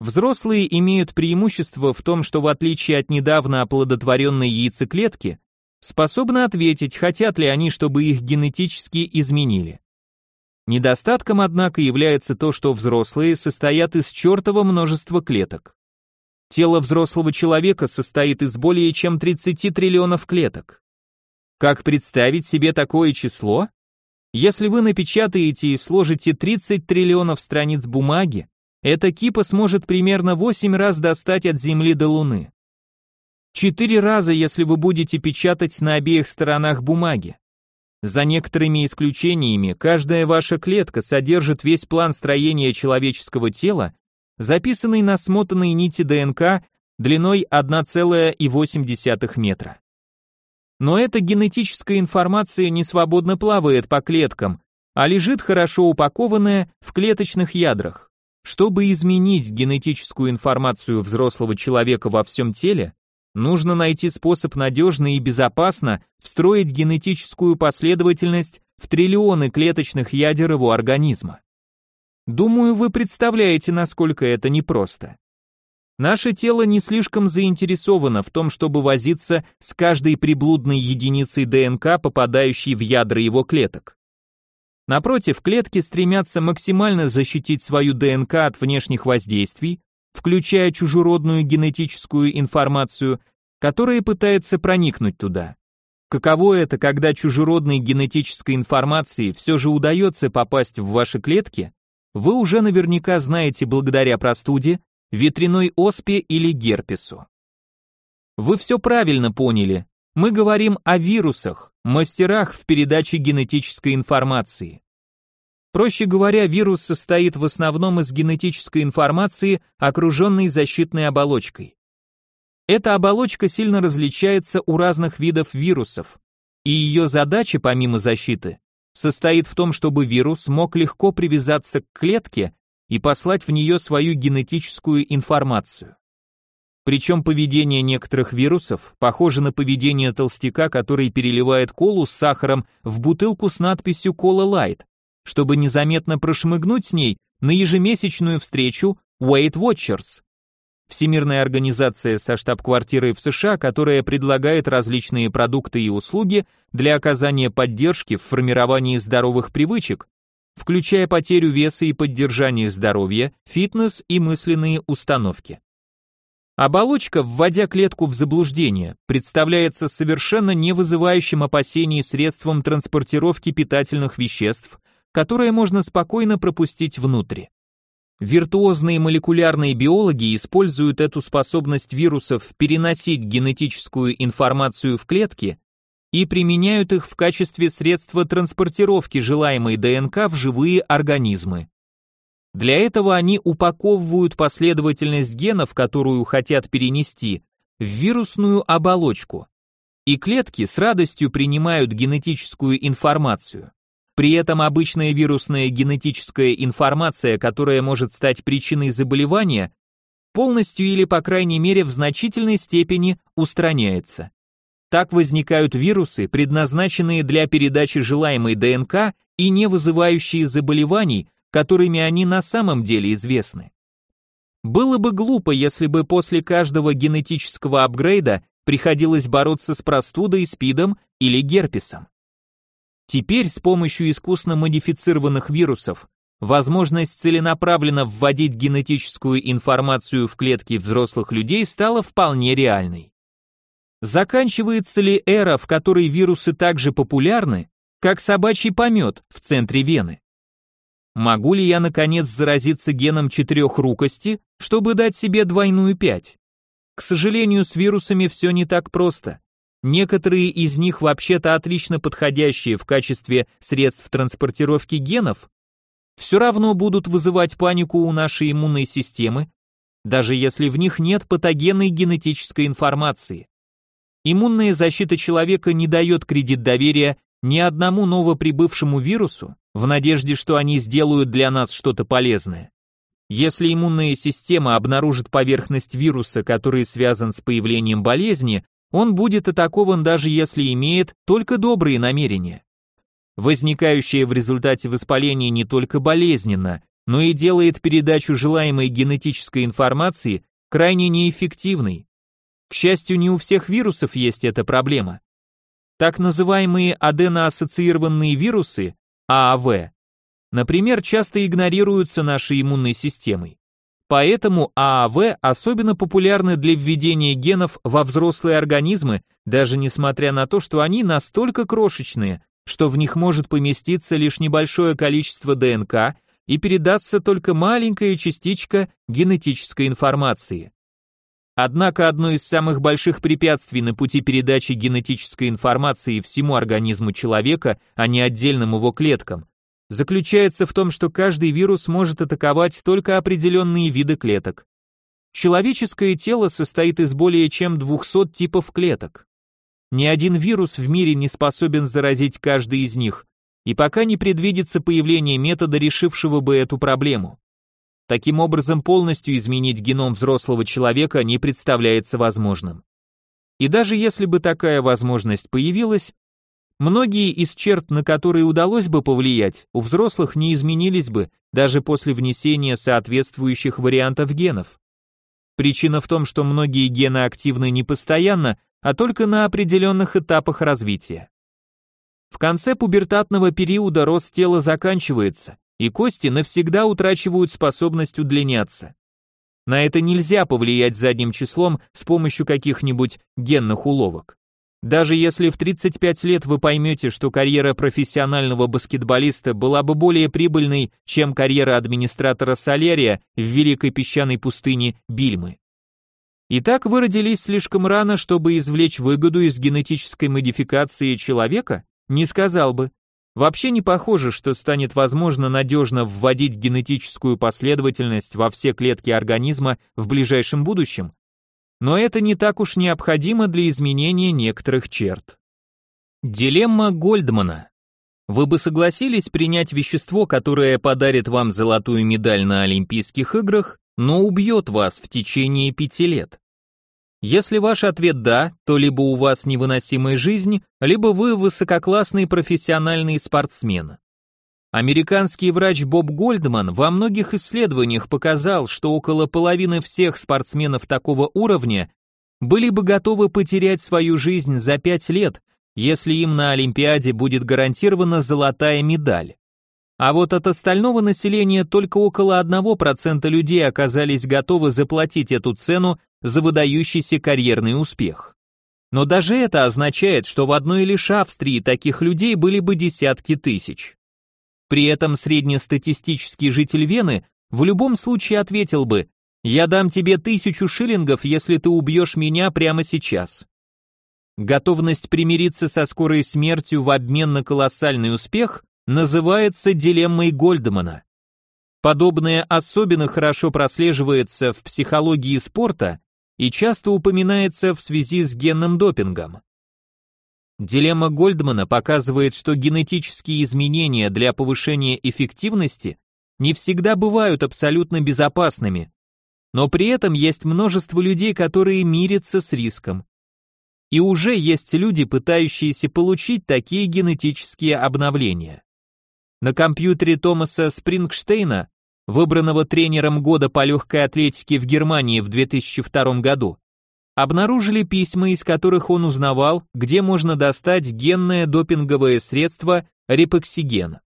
Взрослые имеют преимущество в том, что в отличие от недавно оплодотворенной яйцеклетки, способны ответить, хотят ли они, чтобы их генетически изменили. Недостатком, однако, является то, что взрослые состоят из чертова множества клеток. Тело взрослого человека состоит из более чем 30 триллионов клеток. Как представить себе такое число? Если вы напечатаете и сложите 30 триллионов страниц бумаги, эта кипа сможет примерно 8 раз достать от Земли до Луны. Четыре раза, если вы будете печатать на обеих сторонах бумаги. За некоторыми исключениями, каждая ваша клетка содержит весь план строения человеческого тела, записанный на смотанной нити ДНК длиной 1,8 метра. Но эта генетическая информация не свободно плавает по клеткам, а лежит хорошо упакованная в клеточных ядрах. Чтобы изменить генетическую информацию взрослого человека во всем теле, нужно найти способ надежно и безопасно встроить генетическую последовательность в триллионы клеточных ядер его организма. Думаю, вы представляете, насколько это непросто. Наше тело не слишком заинтересовано в том, чтобы возиться с каждой приблудной единицей ДНК, попадающей в ядра его клеток. Напротив, клетки стремятся максимально защитить свою ДНК от внешних воздействий, включая чужеродную генетическую информацию, которая пытается проникнуть туда. Каково это, когда чужеродной генетической информации все же удается попасть в ваши клетки, вы уже наверняка знаете благодаря простуде, ветряной оспе или герпесу. Вы все правильно поняли, мы говорим о вирусах, мастерах в передаче генетической информации. Проще говоря, вирус состоит в основном из генетической информации, окруженной защитной оболочкой. Эта оболочка сильно различается у разных видов вирусов, и ее задача, помимо защиты, состоит в том, чтобы вирус мог легко привязаться к клетке и послать в нее свою генетическую информацию. Причем поведение некоторых вирусов похоже на поведение толстяка, который переливает колу с сахаром в бутылку с надписью «Кола Лайт», чтобы незаметно прошмыгнуть с ней на ежемесячную встречу Weight Watchers. Всемирная организация со штаб-квартирой в США, которая предлагает различные продукты и услуги для оказания поддержки в формировании здоровых привычек, включая потерю веса и поддержание здоровья, фитнес и мысленные установки. Оболочка, вводя клетку в заблуждение, представляется совершенно не вызывающим опасений средством транспортировки питательных веществ, которое можно спокойно пропустить внутрь. Виртуозные молекулярные биологи используют эту способность вирусов переносить генетическую информацию в клетки и применяют их в качестве средства транспортировки желаемой ДНК в живые организмы. Для этого они упаковывают последовательность генов, которую хотят перенести, в вирусную оболочку. И клетки с радостью принимают генетическую информацию. При этом обычная вирусная генетическая информация, которая может стать причиной заболевания, полностью или по крайней мере в значительной степени устраняется. Так возникают вирусы, предназначенные для передачи желаемой ДНК и не вызывающие заболеваний, которыми они на самом деле известны. Было бы глупо, если бы после каждого генетического апгрейда приходилось бороться с простудой, спидом или герпесом. Теперь с помощью искусно модифицированных вирусов возможность целенаправленно вводить генетическую информацию в клетки взрослых людей стала вполне реальной. Заканчивается ли эра, в которой вирусы так же популярны, как собачий помет в центре вены? Могу ли я наконец заразиться геном четырехрукости, чтобы дать себе двойную пять? К сожалению, с вирусами все не так просто. Некоторые из них вообще-то отлично подходящие в качестве средств транспортировки генов, все равно будут вызывать панику у нашей иммунной системы, даже если в них нет патогенной генетической информации. Иммунная защита человека не дает кредит доверия ни одному новоприбывшему вирусу, в надежде, что они сделают для нас что-то полезное. Если иммунная система обнаружит поверхность вируса, который связан с появлением болезни, он будет атакован даже если имеет только добрые намерения. Возникающее в результате воспаления не только болезненно, но и делает передачу желаемой генетической информации крайне неэффективной. К счастью, не у всех вирусов есть эта проблема. Так называемые аденоассоциированные вирусы ААВ, например, часто игнорируются нашей иммунной системой. Поэтому ААВ особенно популярны для введения генов во взрослые организмы, даже несмотря на то, что они настолько крошечные, что в них может поместиться лишь небольшое количество ДНК и передастся только маленькая частичка генетической информации. Однако одно из самых больших препятствий на пути передачи генетической информации всему организму человека, а не отдельным его клеткам, заключается в том, что каждый вирус может атаковать только определенные виды клеток. Человеческое тело состоит из более чем 200 типов клеток. Ни один вирус в мире не способен заразить каждый из них, и пока не предвидится появление метода, решившего бы эту проблему. Таким образом, полностью изменить геном взрослого человека не представляется возможным. И даже если бы такая возможность появилась, многие из черт, на которые удалось бы повлиять, у взрослых не изменились бы даже после внесения соответствующих вариантов генов. Причина в том, что многие гены активны не постоянно, а только на определенных этапах развития. В конце пубертатного периода рост тела заканчивается, и кости навсегда утрачивают способность удлиняться. На это нельзя повлиять задним числом с помощью каких-нибудь генных уловок. Даже если в 35 лет вы поймете, что карьера профессионального баскетболиста была бы более прибыльной, чем карьера администратора солярия в великой песчаной пустыне Бильмы. Итак, вы родились слишком рано, чтобы извлечь выгоду из генетической модификации человека? Не сказал бы. Вообще не похоже, что станет возможно надежно вводить генетическую последовательность во все клетки организма в ближайшем будущем. Но это не так уж необходимо для изменения некоторых черт. Дилемма Гольдмана. Вы бы согласились принять вещество, которое подарит вам золотую медаль на Олимпийских играх, но убьет вас в течение пяти лет? Если ваш ответ «да», то либо у вас невыносимая жизнь, либо вы высококлассный профессиональный спортсмен. Американский врач Боб Гольдман во многих исследованиях показал, что около половины всех спортсменов такого уровня были бы готовы потерять свою жизнь за пять лет, если им на Олимпиаде будет гарантирована золотая медаль. А вот от остального населения только около 1% людей оказались готовы заплатить эту цену за выдающийся карьерный успех. Но даже это означает, что в одной лишь Австрии таких людей были бы десятки тысяч. При этом среднестатистический житель Вены в любом случае ответил бы «Я дам тебе тысячу шиллингов, если ты убьешь меня прямо сейчас». Готовность примириться со скорой смертью в обмен на колоссальный успех называется дилеммой Гольдмана. Подобное особенно хорошо прослеживается в психологии спорта и часто упоминается в связи с генным допингом. Дилемма Гольдмана показывает, что генетические изменения для повышения эффективности не всегда бывают абсолютно безопасными, но при этом есть множество людей, которые мирятся с риском. И уже есть люди, пытающиеся получить такие генетические обновления. На компьютере Томаса Спрингштейна, выбранного тренером года по легкой атлетике в Германии в 2002 году, обнаружили письма, из которых он узнавал, где можно достать генное допинговое средство репоксиген.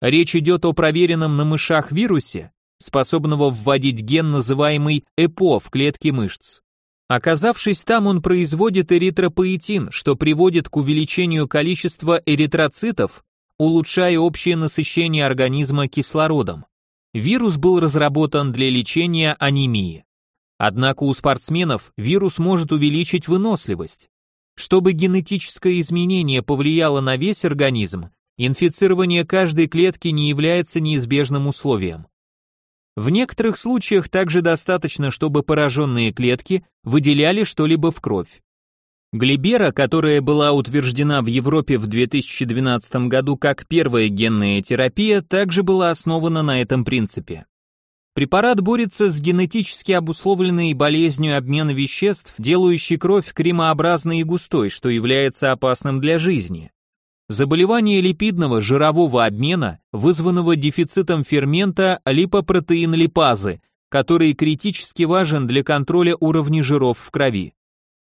Речь идет о проверенном на мышах вирусе, способного вводить ген, называемый ЭПО в клетки мышц. Оказавшись там, он производит эритропоэтин, что приводит к увеличению количества эритроцитов улучшая общее насыщение организма кислородом. Вирус был разработан для лечения анемии. Однако у спортсменов вирус может увеличить выносливость. Чтобы генетическое изменение повлияло на весь организм, инфицирование каждой клетки не является неизбежным условием. В некоторых случаях также достаточно, чтобы пораженные клетки выделяли что-либо в кровь. Глибера, которая была утверждена в Европе в 2012 году как первая генная терапия, также была основана на этом принципе. Препарат борется с генетически обусловленной болезнью обмена веществ, делающей кровь кремообразной и густой, что является опасным для жизни. Заболевание липидного жирового обмена, вызванного дефицитом фермента липопротеин-липазы, который критически важен для контроля уровня жиров в крови.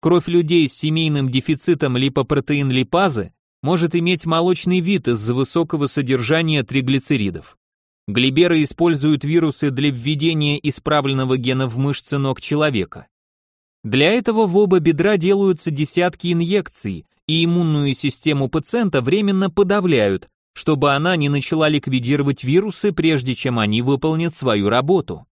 Кровь людей с семейным дефицитом липопротеин-липазы может иметь молочный вид из-за высокого содержания триглицеридов. Глиберы используют вирусы для введения исправленного гена в мышцы ног человека. Для этого в оба бедра делаются десятки инъекций, и иммунную систему пациента временно подавляют, чтобы она не начала ликвидировать вирусы, прежде чем они выполнят свою работу.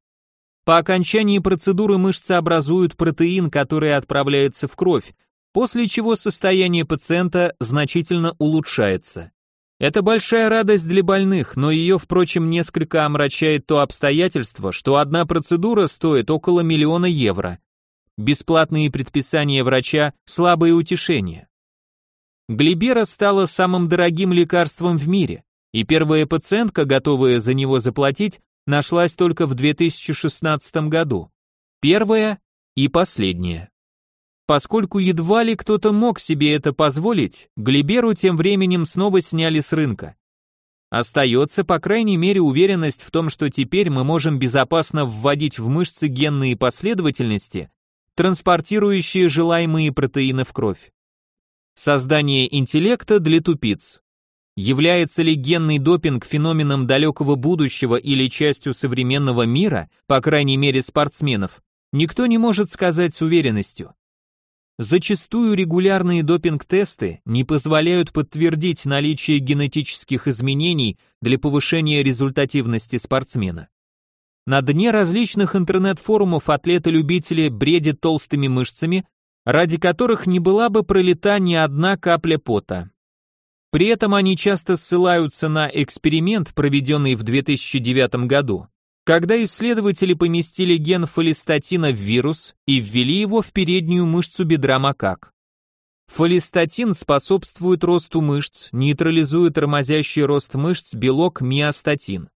По окончании процедуры мышцы образуют протеин, который отправляется в кровь, после чего состояние пациента значительно улучшается. Это большая радость для больных, но ее, впрочем, несколько омрачает то обстоятельство, что одна процедура стоит около миллиона евро. Бесплатные предписания врача – слабое утешение. Глибера стала самым дорогим лекарством в мире, и первая пациентка, готовая за него заплатить, нашлась только в 2016 году. Первая и последняя. Поскольку едва ли кто-то мог себе это позволить, Глиберу тем временем снова сняли с рынка. Остается, по крайней мере, уверенность в том, что теперь мы можем безопасно вводить в мышцы генные последовательности, транспортирующие желаемые протеины в кровь. Создание интеллекта для тупиц. Является ли генный допинг феноменом далекого будущего или частью современного мира, по крайней мере спортсменов, никто не может сказать с уверенностью. Зачастую регулярные допинг-тесты не позволяют подтвердить наличие генетических изменений для повышения результативности спортсмена. На дне различных интернет-форумов атлеты-любители бредят толстыми мышцами, ради которых не была бы пролита ни одна капля пота. При этом они часто ссылаются на эксперимент, проведенный в 2009 году, когда исследователи поместили ген фолистатина в вирус и ввели его в переднюю мышцу бедра макак. Фолистатин способствует росту мышц, нейтрализует тормозящий рост мышц белок миостатин.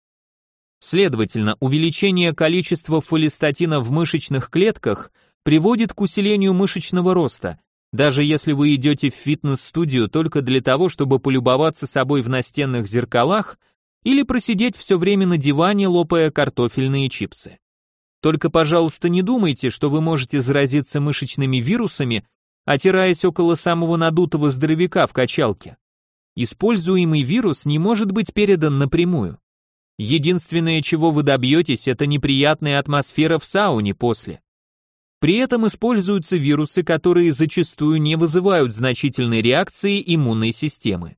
Следовательно, увеличение количества фолистатина в мышечных клетках приводит к усилению мышечного роста, даже если вы идете в фитнес-студию только для того, чтобы полюбоваться собой в настенных зеркалах или просидеть все время на диване, лопая картофельные чипсы. Только, пожалуйста, не думайте, что вы можете заразиться мышечными вирусами, отираясь около самого надутого здоровяка в качалке. Используемый вирус не может быть передан напрямую. Единственное, чего вы добьетесь, это неприятная атмосфера в сауне после. При этом используются вирусы, которые зачастую не вызывают значительной реакции иммунной системы.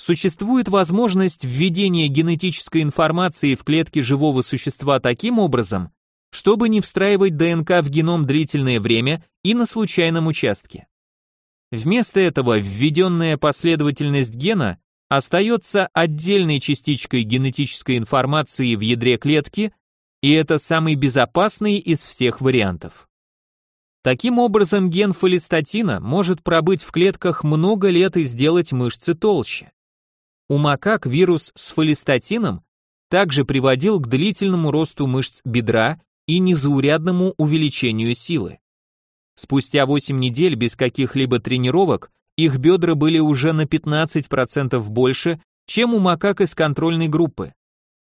Существует возможность введения генетической информации в клетки живого существа таким образом, чтобы не встраивать ДНК в геном длительное время и на случайном участке. Вместо этого введенная последовательность гена остается отдельной частичкой генетической информации в ядре клетки, и это самый безопасный из всех вариантов. Таким образом, ген фолистатина может пробыть в клетках много лет и сделать мышцы толще. У макак вирус с фолистатином также приводил к длительному росту мышц бедра и незаурядному увеличению силы. Спустя 8 недель без каких-либо тренировок их бедра были уже на 15% больше, чем у макак из контрольной группы.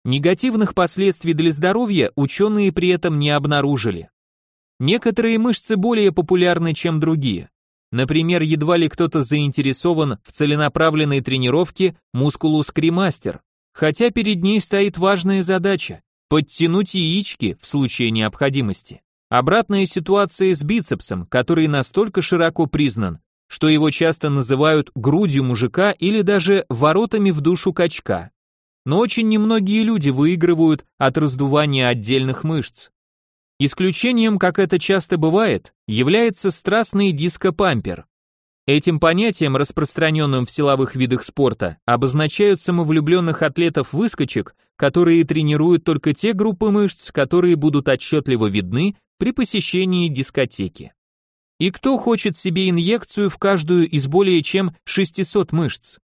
Негативных последствий для здоровья ученые при этом не обнаружили. Некоторые мышцы более популярны, чем другие. Например, едва ли кто-то заинтересован в целенаправленной тренировке мускулус кремастер, хотя перед ней стоит важная задача подтянуть яички в случае необходимости. Обратная ситуация с бицепсом, который настолько широко признан, что его часто называют грудью мужика или даже воротами в душу качка. Но очень немногие люди выигрывают от раздувания отдельных мышц. Исключением, как это часто бывает, является страстный дископампер. Этим понятием, распространенным в силовых видах спорта, обозначают самовлюбленных атлетов-выскочек, которые тренируют только те группы мышц, которые будут отчетливо видны при посещении дискотеки. И кто хочет себе инъекцию в каждую из более чем 600 мышц?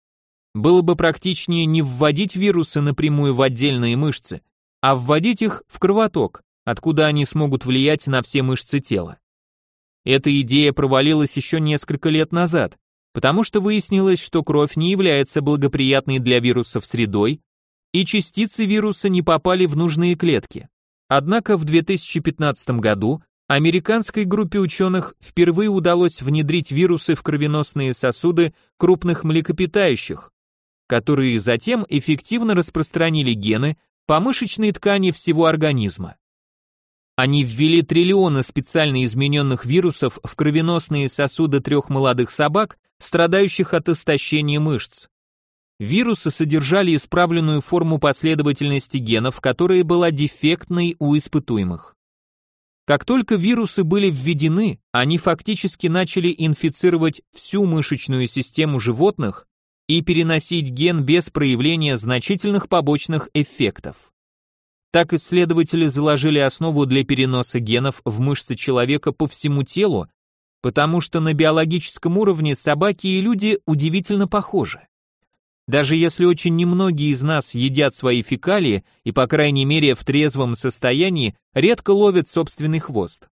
Было бы практичнее не вводить вирусы напрямую в отдельные мышцы, а вводить их в кровоток, откуда они смогут влиять на все мышцы тела. Эта идея провалилась еще несколько лет назад, потому что выяснилось, что кровь не является благоприятной для вирусов средой, и частицы вируса не попали в нужные клетки. Однако в 2015 году американской группе ученых впервые удалось внедрить вирусы в кровеносные сосуды крупных млекопитающих, которые затем эффективно распространили гены по мышечной ткани всего организма. Они ввели триллионы специально измененных вирусов в кровеносные сосуды трех молодых собак, страдающих от истощения мышц. Вирусы содержали исправленную форму последовательности генов, которая была дефектной у испытуемых. Как только вирусы были введены, они фактически начали инфицировать всю мышечную систему животных и переносить ген без проявления значительных побочных эффектов. Так исследователи заложили основу для переноса генов в мышцы человека по всему телу, потому что на биологическом уровне собаки и люди удивительно похожи. Даже если очень немногие из нас едят свои фекалии и, по крайней мере, в трезвом состоянии, редко ловят собственный хвост.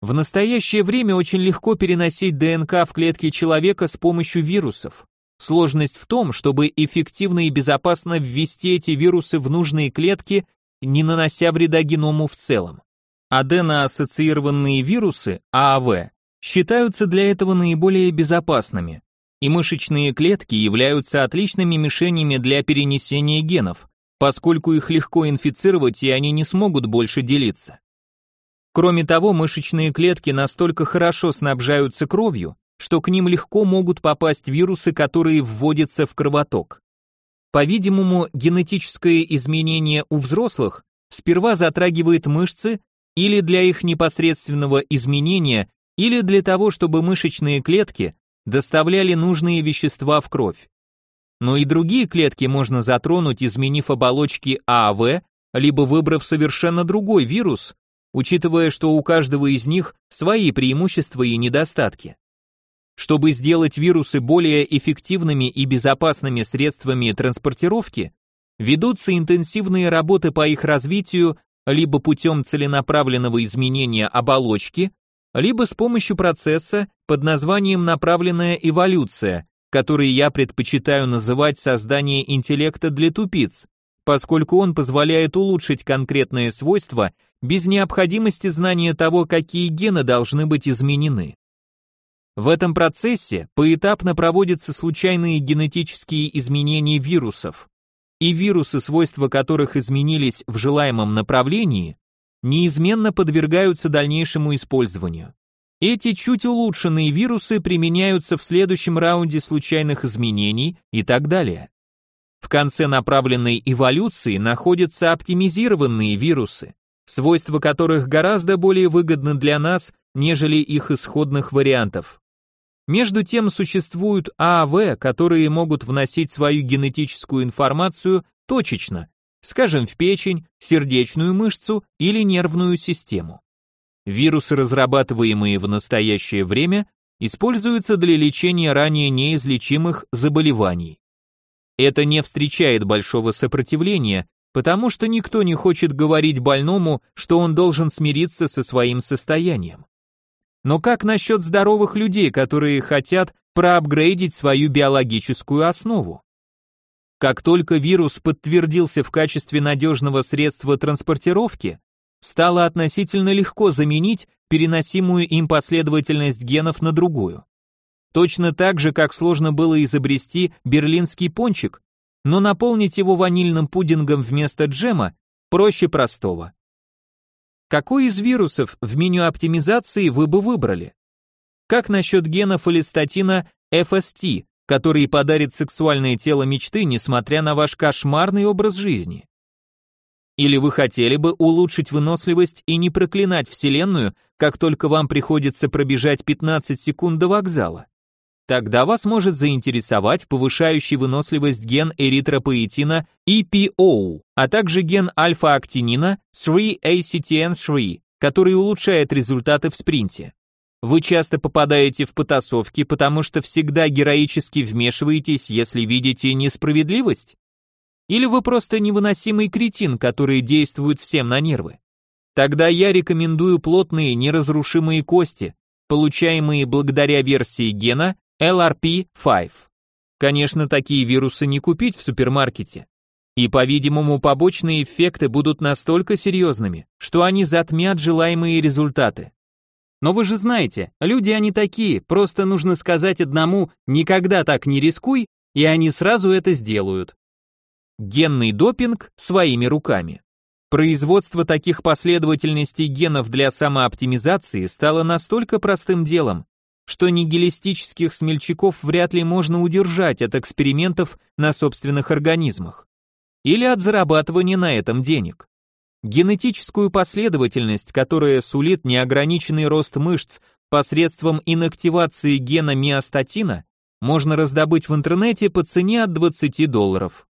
В настоящее время очень легко переносить ДНК в клетки человека с помощью вирусов. Сложность в том, чтобы эффективно и безопасно ввести эти вирусы в нужные клетки, не нанося вреда геному в целом. Аденоассоциированные вирусы, ААВ, считаются для этого наиболее безопасными, и мышечные клетки являются отличными мишенями для перенесения генов, поскольку их легко инфицировать и они не смогут больше делиться. Кроме того, мышечные клетки настолько хорошо снабжаются кровью, что к ним легко могут попасть вирусы, которые вводятся в кровоток. По-видимому, генетическое изменение у взрослых сперва затрагивает мышцы или для их непосредственного изменения, или для того, чтобы мышечные клетки доставляли нужные вещества в кровь. Но и другие клетки можно затронуть, изменив оболочки ААВ, либо выбрав совершенно другой вирус, учитывая, что у каждого из них свои преимущества и недостатки. Чтобы сделать вирусы более эффективными и безопасными средствами транспортировки, ведутся интенсивные работы по их развитию либо путем целенаправленного изменения оболочки, либо с помощью процесса под названием направленная эволюция, который я предпочитаю называть создание интеллекта для тупиц, поскольку он позволяет улучшить конкретные свойства без необходимости знания того, какие гены должны быть изменены. В этом процессе поэтапно проводятся случайные генетические изменения вирусов, и вирусы, свойства которых изменились в желаемом направлении, неизменно подвергаются дальнейшему использованию. Эти чуть улучшенные вирусы применяются в следующем раунде случайных изменений и так далее. В конце направленной эволюции находятся оптимизированные вирусы, свойства которых гораздо более выгодны для нас, нежели их исходных вариантов. Между тем существуют ААВ, которые могут вносить свою генетическую информацию точечно, скажем, в печень, сердечную мышцу или нервную систему. Вирусы, разрабатываемые в настоящее время, используются для лечения ранее неизлечимых заболеваний. Это не встречает большого сопротивления, потому что никто не хочет говорить больному, что он должен смириться со своим состоянием. Но как насчет здоровых людей, которые хотят проапгрейдить свою биологическую основу? Как только вирус подтвердился в качестве надежного средства транспортировки, стало относительно легко заменить переносимую им последовательность генов на другую. Точно так же, как сложно было изобрести берлинский пончик, но наполнить его ванильным пудингом вместо джема проще простого. Какой из вирусов в меню оптимизации вы бы выбрали? Как насчет гена фолистатина FST, который подарит сексуальное тело мечты, несмотря на ваш кошмарный образ жизни? Или вы хотели бы улучшить выносливость и не проклинать Вселенную, как только вам приходится пробежать 15 секунд до вокзала? Тогда вас может заинтересовать повышающий выносливость ген эритропоэтина EPO, а также ген альфа-актинина 3-ACTN3, который улучшает результаты в спринте. Вы часто попадаете в потасовки, потому что всегда героически вмешиваетесь, если видите несправедливость? Или вы просто невыносимый кретин, который действует всем на нервы? Тогда я рекомендую плотные неразрушимые кости, получаемые благодаря версии гена LRP5. Конечно, такие вирусы не купить в супермаркете. И, по-видимому, побочные эффекты будут настолько серьезными, что они затмят желаемые результаты. Но вы же знаете, люди они такие, просто нужно сказать одному «никогда так не рискуй», и они сразу это сделают. Генный допинг своими руками. Производство таких последовательностей генов для самооптимизации стало настолько простым делом, что нигилистических смельчаков вряд ли можно удержать от экспериментов на собственных организмах или от зарабатывания на этом денег. Генетическую последовательность, которая сулит неограниченный рост мышц посредством инактивации гена миостатина, можно раздобыть в интернете по цене от 20 долларов.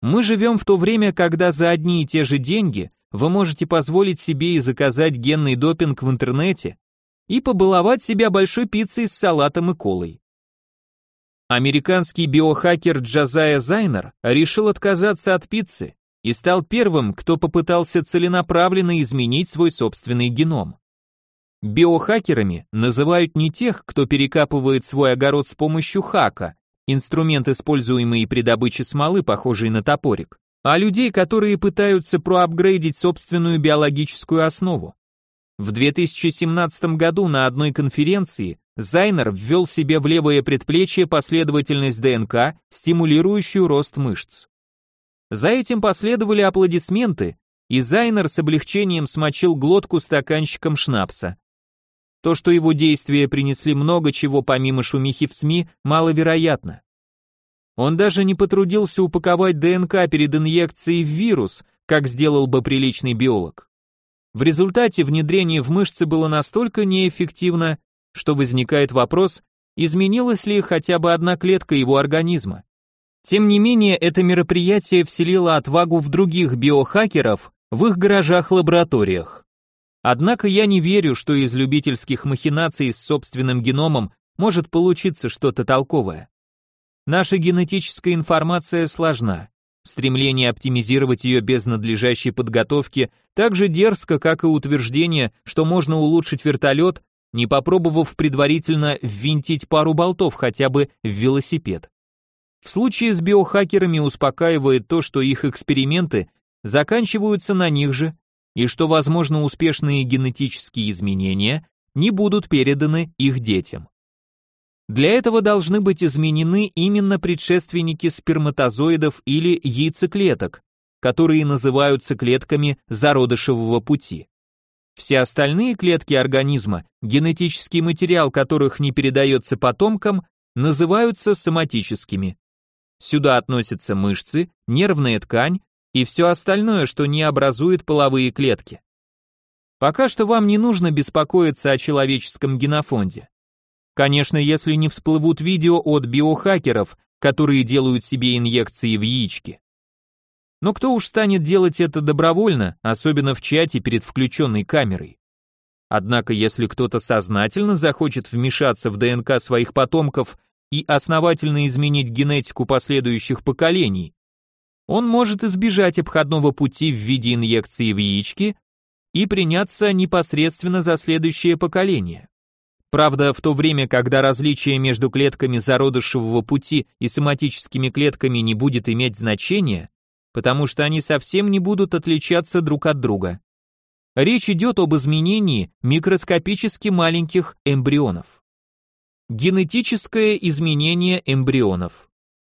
Мы живем в то время, когда за одни и те же деньги вы можете позволить себе и заказать генный допинг в интернете, и побаловать себя большой пиццей с салатом и колой. Американский биохакер Джазая Зайнер решил отказаться от пиццы и стал первым, кто попытался целенаправленно изменить свой собственный геном. Биохакерами называют не тех, кто перекапывает свой огород с помощью хака, инструмент, используемый при добыче смолы, похожий на топорик, а людей, которые пытаются проапгрейдить собственную биологическую основу. В 2017 году на одной конференции Зайнер ввел себе в левое предплечье последовательность ДНК, стимулирующую рост мышц. За этим последовали аплодисменты, и Зайнер с облегчением смочил глотку стаканчиком шнапса. То, что его действия принесли много чего помимо шумихи в СМИ, маловероятно. Он даже не потрудился упаковать ДНК перед инъекцией в вирус, как сделал бы приличный биолог. В результате внедрение в мышцы было настолько неэффективно, что возникает вопрос, изменилась ли хотя бы одна клетка его организма. Тем не менее, это мероприятие вселило отвагу в других биохакеров в их гаражах-лабораториях. Однако я не верю, что из любительских махинаций с собственным геномом может получиться что-то толковое. Наша генетическая информация сложна. Стремление оптимизировать ее без надлежащей подготовки так же дерзко, как и утверждение, что можно улучшить вертолет, не попробовав предварительно ввинтить пару болтов хотя бы в велосипед. В случае с биохакерами успокаивает то, что их эксперименты заканчиваются на них же, и что, возможно, успешные генетические изменения не будут переданы их детям. Для этого должны быть изменены именно предшественники сперматозоидов или яйцеклеток, которые называются клетками зародышевого пути. Все остальные клетки организма, генетический материал которых не передается потомкам, называются соматическими. Сюда относятся мышцы, нервная ткань и все остальное, что не образует половые клетки. Пока что вам не нужно беспокоиться о человеческом генофонде. Конечно, если не всплывут видео от биохакеров, которые делают себе инъекции в яички. Но кто уж станет делать это добровольно, особенно в чате перед включенной камерой? Однако, если кто-то сознательно захочет вмешаться в ДНК своих потомков и основательно изменить генетику последующих поколений, он может избежать обходного пути в виде инъекции в яички и приняться непосредственно за следующее поколение. Правда, в то время, когда различие между клетками зародышевого пути и соматическими клетками не будет иметь значения, потому что они совсем не будут отличаться друг от друга. Речь идет об изменении микроскопически маленьких эмбрионов. Генетическое изменение эмбрионов.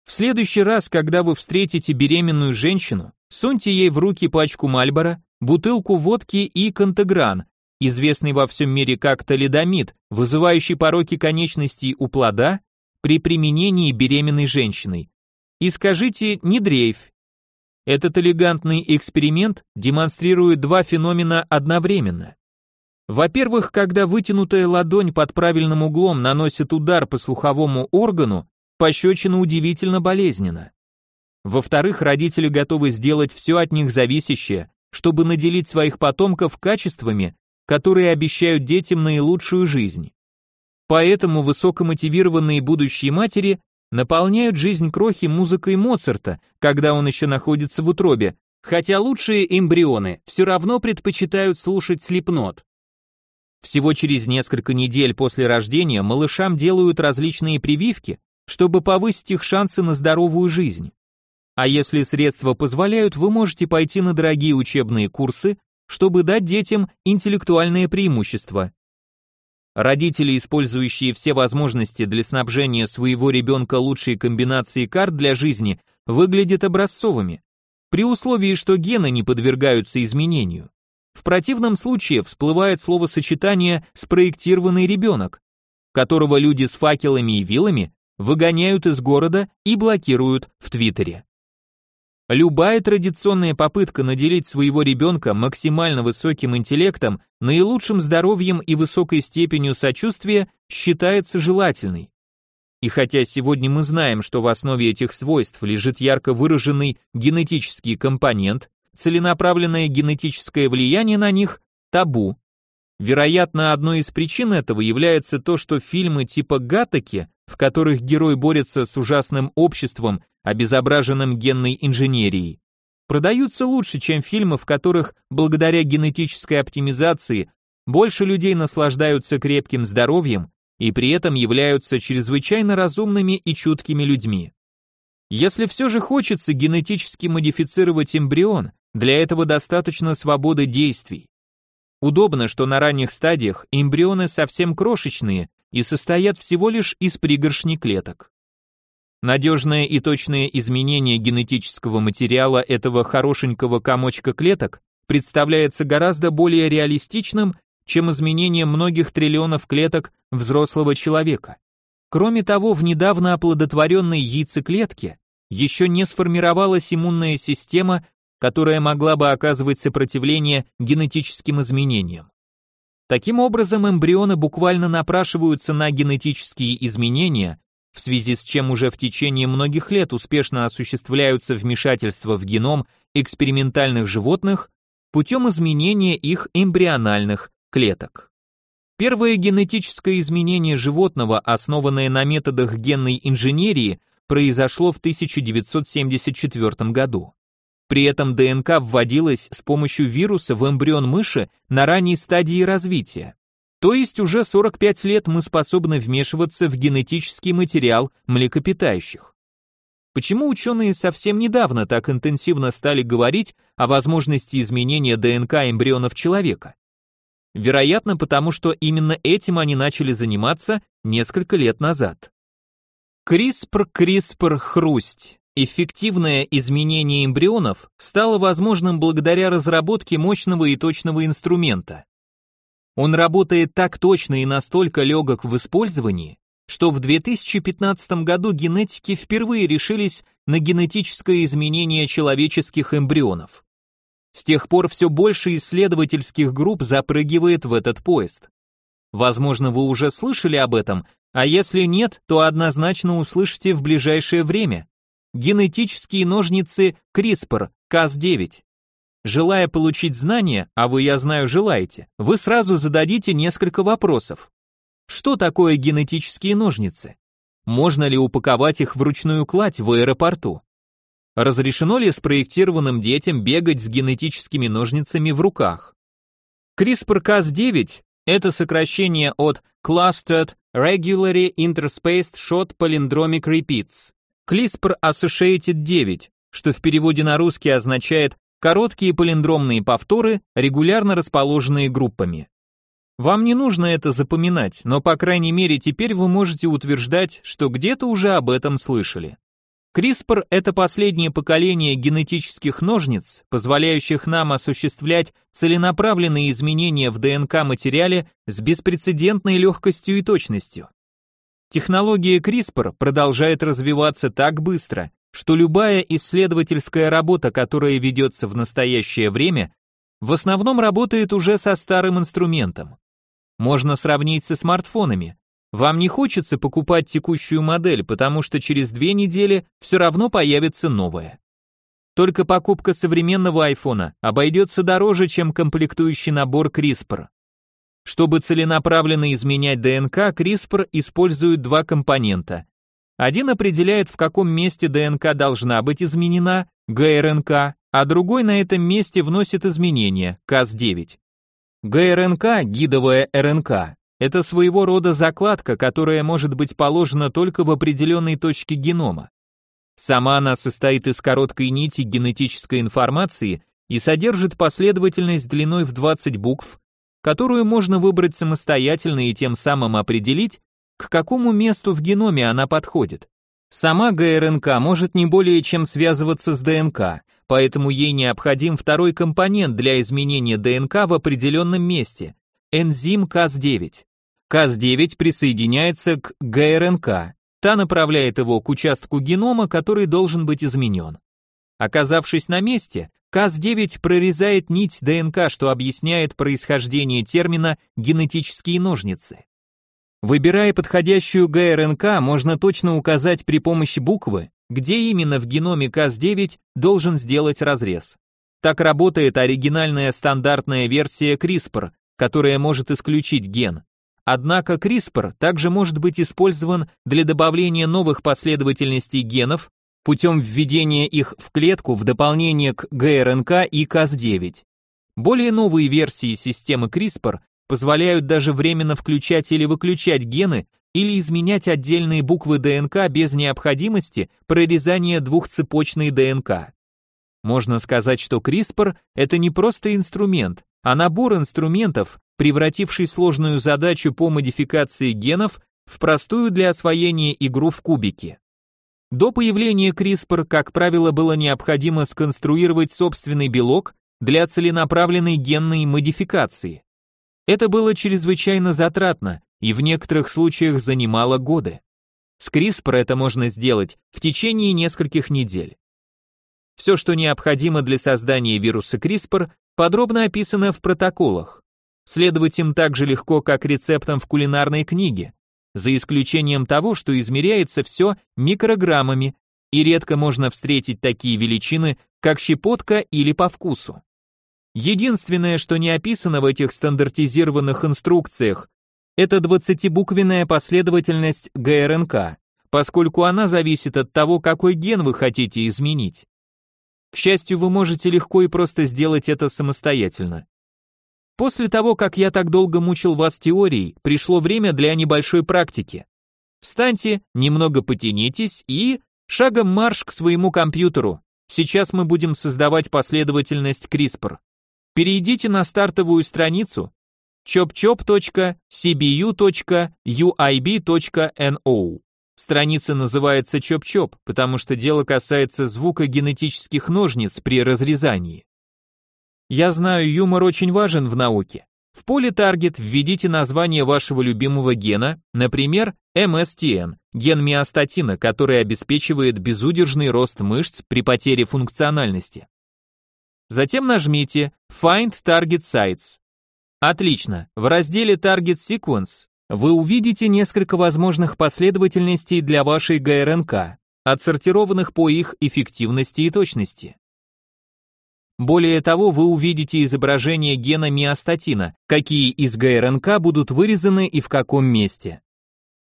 В следующий раз, когда вы встретите беременную женщину, суньте ей в руки пачку Мальбора, бутылку водки и контегран, известный во всем мире как талидомид, вызывающий пороки конечностей у плода при применении беременной женщиной. И скажите «не дрейфь». Этот элегантный эксперимент демонстрирует два феномена одновременно. Во-первых, когда вытянутая ладонь под правильным углом наносит удар по слуховому органу, пощечина удивительно болезненна. Во-вторых, родители готовы сделать все от них зависящее, чтобы наделить своих потомков качествами, которые обещают детям наилучшую жизнь. Поэтому высокомотивированные будущие матери наполняют жизнь крохи музыкой Моцарта, когда он еще находится в утробе, хотя лучшие эмбрионы все равно предпочитают слушать слепнот. Всего через несколько недель после рождения малышам делают различные прививки, чтобы повысить их шансы на здоровую жизнь. А если средства позволяют, вы можете пойти на дорогие учебные курсы, чтобы дать детям интеллектуальное преимущество. Родители, использующие все возможности для снабжения своего ребенка лучшей комбинацией карт для жизни, выглядят образцовыми, при условии, что гены не подвергаются изменению. В противном случае всплывает словосочетание «спроектированный ребенок», которого люди с факелами и вилами выгоняют из города и блокируют в Твиттере. Любая традиционная попытка наделить своего ребенка максимально высоким интеллектом, наилучшим здоровьем и высокой степенью сочувствия считается желательной. И хотя сегодня мы знаем, что в основе этих свойств лежит ярко выраженный генетический компонент, целенаправленное генетическое влияние на них – табу. Вероятно, одной из причин этого является то, что фильмы типа «Гаттаки», в которых герой борется с ужасным обществом обезображенным генной инженерией, продаются лучше, чем фильмы, в которых, благодаря генетической оптимизации, больше людей наслаждаются крепким здоровьем и при этом являются чрезвычайно разумными и чуткими людьми. Если все же хочется генетически модифицировать эмбрион, для этого достаточно свободы действий. Удобно, что на ранних стадиях эмбрионы совсем крошечные и состоят всего лишь из пригоршни клеток. Надежное и точное изменение генетического материала этого хорошенького комочка клеток представляется гораздо более реалистичным, чем изменение многих триллионов клеток взрослого человека. Кроме того, в недавно оплодотворенной яйцеклетке еще не сформировалась иммунная система, которая могла бы оказывать сопротивление генетическим изменениям. Таким образом, эмбрионы буквально напрашиваются на генетические изменения, в связи с чем уже в течение многих лет успешно осуществляются вмешательства в геном экспериментальных животных путем изменения их эмбриональных клеток. Первое генетическое изменение животного, основанное на методах генной инженерии, произошло в 1974 году. При этом ДНК вводилась с помощью вируса в эмбрион мыши на ранней стадии развития. То есть уже 45 лет мы способны вмешиваться в генетический материал млекопитающих. Почему ученые совсем недавно так интенсивно стали говорить о возможности изменения ДНК эмбрионов человека? Вероятно, потому что именно этим они начали заниматься несколько лет назад. CRISPR-CRISPR-хрусть Эффективное изменение эмбрионов стало возможным благодаря разработке мощного и точного инструмента. Он работает так точно и настолько легок в использовании, что в 2015 году генетики впервые решились на генетическое изменение человеческих эмбрионов. С тех пор все больше исследовательских групп запрыгивает в этот поезд. Возможно, вы уже слышали об этом, а если нет, то однозначно услышите в ближайшее время генетические ножницы CRISPR Cas9. Желая получить знания, а вы, я знаю, желаете, вы сразу зададите несколько вопросов. Что такое генетические ножницы? Можно ли упаковать их в ручную кладь в аэропорту? Разрешено ли спроектированным детям бегать с генетическими ножницами в руках? CRISPR-Cas9 – это сокращение от Clustered Regularly Interspaced Short Palindromic Repeats. CRISPR Associated 9, что в переводе на русский означает короткие палиндромные повторы, регулярно расположенные группами. Вам не нужно это запоминать, но по крайней мере теперь вы можете утверждать, что где-то уже об этом слышали. CRISPR – это последнее поколение генетических ножниц, позволяющих нам осуществлять целенаправленные изменения в ДНК-материале с беспрецедентной легкостью и точностью. Технология CRISPR продолжает развиваться так быстро, что любая исследовательская работа, которая ведется в настоящее время, в основном работает уже со старым инструментом. Можно сравнить со смартфонами. Вам не хочется покупать текущую модель, потому что через две недели все равно появится новая. Только покупка современного айфона обойдется дороже, чем комплектующий набор CRISPR. Чтобы целенаправленно изменять ДНК, CRISPR использует два компонента. Один определяет, в каком месте ДНК должна быть изменена, ГРНК, а другой на этом месте вносит изменения, Cas9. ГРНК, гидовая РНК, это своего рода закладка, которая может быть положена только в определенной точке генома. Сама она состоит из короткой нити генетической информации и содержит последовательность длиной в 20 букв, которую можно выбрать самостоятельно и тем самым определить, к какому месту в геноме она подходит. Сама ГРНК может не более чем связываться с ДНК, поэтому ей необходим второй компонент для изменения ДНК в определенном месте – энзим Cas9. Cas9 присоединяется к ГРНК, та направляет его к участку генома, который должен быть изменен. Оказавшись на месте, Cas9 прорезает нить ДНК, что объясняет происхождение термина «генетические ножницы». Выбирая подходящую ГРНК, можно точно указать при помощи буквы, где именно в геноме Cas9 должен сделать разрез. Так работает оригинальная стандартная версия CRISPR, которая может исключить ген. Однако CRISPR также может быть использован для добавления новых последовательностей генов путем введения их в клетку в дополнение к ГРНК и Cas9. Более новые версии системы CRISPR позволяют даже временно включать или выключать гены или изменять отдельные буквы ДНК без необходимости прорезания двухцепочной ДНК. Можно сказать, что CRISPR это не просто инструмент, а набор инструментов, превративший сложную задачу по модификации генов в простую для освоения игру в кубики. До появления CRISPR, как правило, было необходимо сконструировать собственный белок для целенаправленной генной модификации. Это было чрезвычайно затратно и в некоторых случаях занимало годы. С CRISPR это можно сделать в течение нескольких недель. Все, что необходимо для создания вируса CRISPR, подробно описано в протоколах. Следовать им так же легко, как рецептам в кулинарной книге за исключением того, что измеряется все микрограммами, и редко можно встретить такие величины, как щепотка или по вкусу. Единственное, что не описано в этих стандартизированных инструкциях, Это 20-буквенная последовательность ГРНК, поскольку она зависит от того, какой ген вы хотите изменить. К счастью, вы можете легко и просто сделать это самостоятельно. После того, как я так долго мучил вас теорией, пришло время для небольшой практики. Встаньте, немного потянитесь и шагом марш к своему компьютеру. Сейчас мы будем создавать последовательность CRISPR. Перейдите на стартовую страницу chopchop.cbu.uib.no. Страница называется Чоп-Чоп, потому что дело касается звука генетических ножниц при разрезании. Я знаю, юмор очень важен в науке. В поле таргет введите название вашего любимого гена, например, MSTN, ген миостатина, который обеспечивает безудержный рост мышц при потере функциональности. Затем нажмите Find Target Sites. Отлично. В разделе Target Sequence вы увидите несколько возможных последовательностей для вашей ГРНК, отсортированных по их эффективности и точности. Более того, вы увидите изображение гена миостатина, какие из ГРНК будут вырезаны и в каком месте.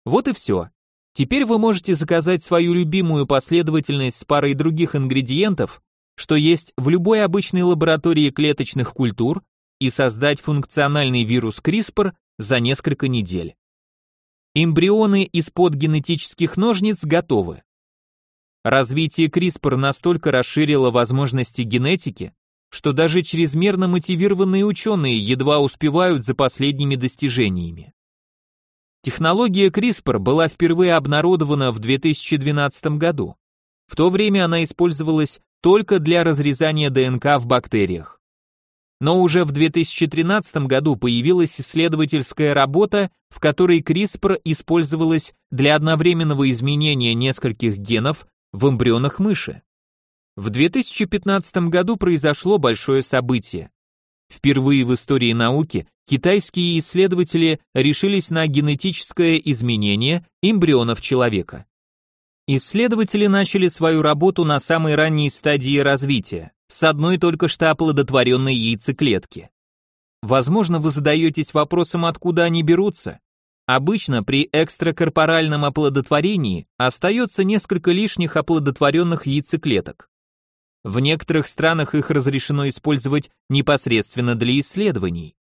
Вот и все. Теперь вы можете заказать свою любимую последовательность с парой других ингредиентов, что есть в любой обычной лаборатории клеточных культур, и создать функциональный вирус CRISPR за несколько недель. Эмбрионы из-под генетических ножниц готовы. Развитие CRISPR настолько расширило возможности генетики, что даже чрезмерно мотивированные ученые едва успевают за последними достижениями. Технология CRISPR была впервые обнародована в 2012 году. В то время она использовалась только для разрезания ДНК в бактериях. Но уже в 2013 году появилась исследовательская работа, в которой CRISPR использовалась для одновременного изменения нескольких генов в эмбрионах мыши. В 2015 году произошло большое событие. Впервые в истории науки китайские исследователи решились на генетическое изменение эмбрионов человека. Исследователи начали свою работу на самой ранней стадии развития с одной только что оплодотворенной яйцеклетки. Возможно, вы задаетесь вопросом, откуда они берутся. Обычно при экстракорпоральном оплодотворении остается несколько лишних оплодотворенных яйцеклеток. В некоторых странах их разрешено использовать непосредственно для исследований.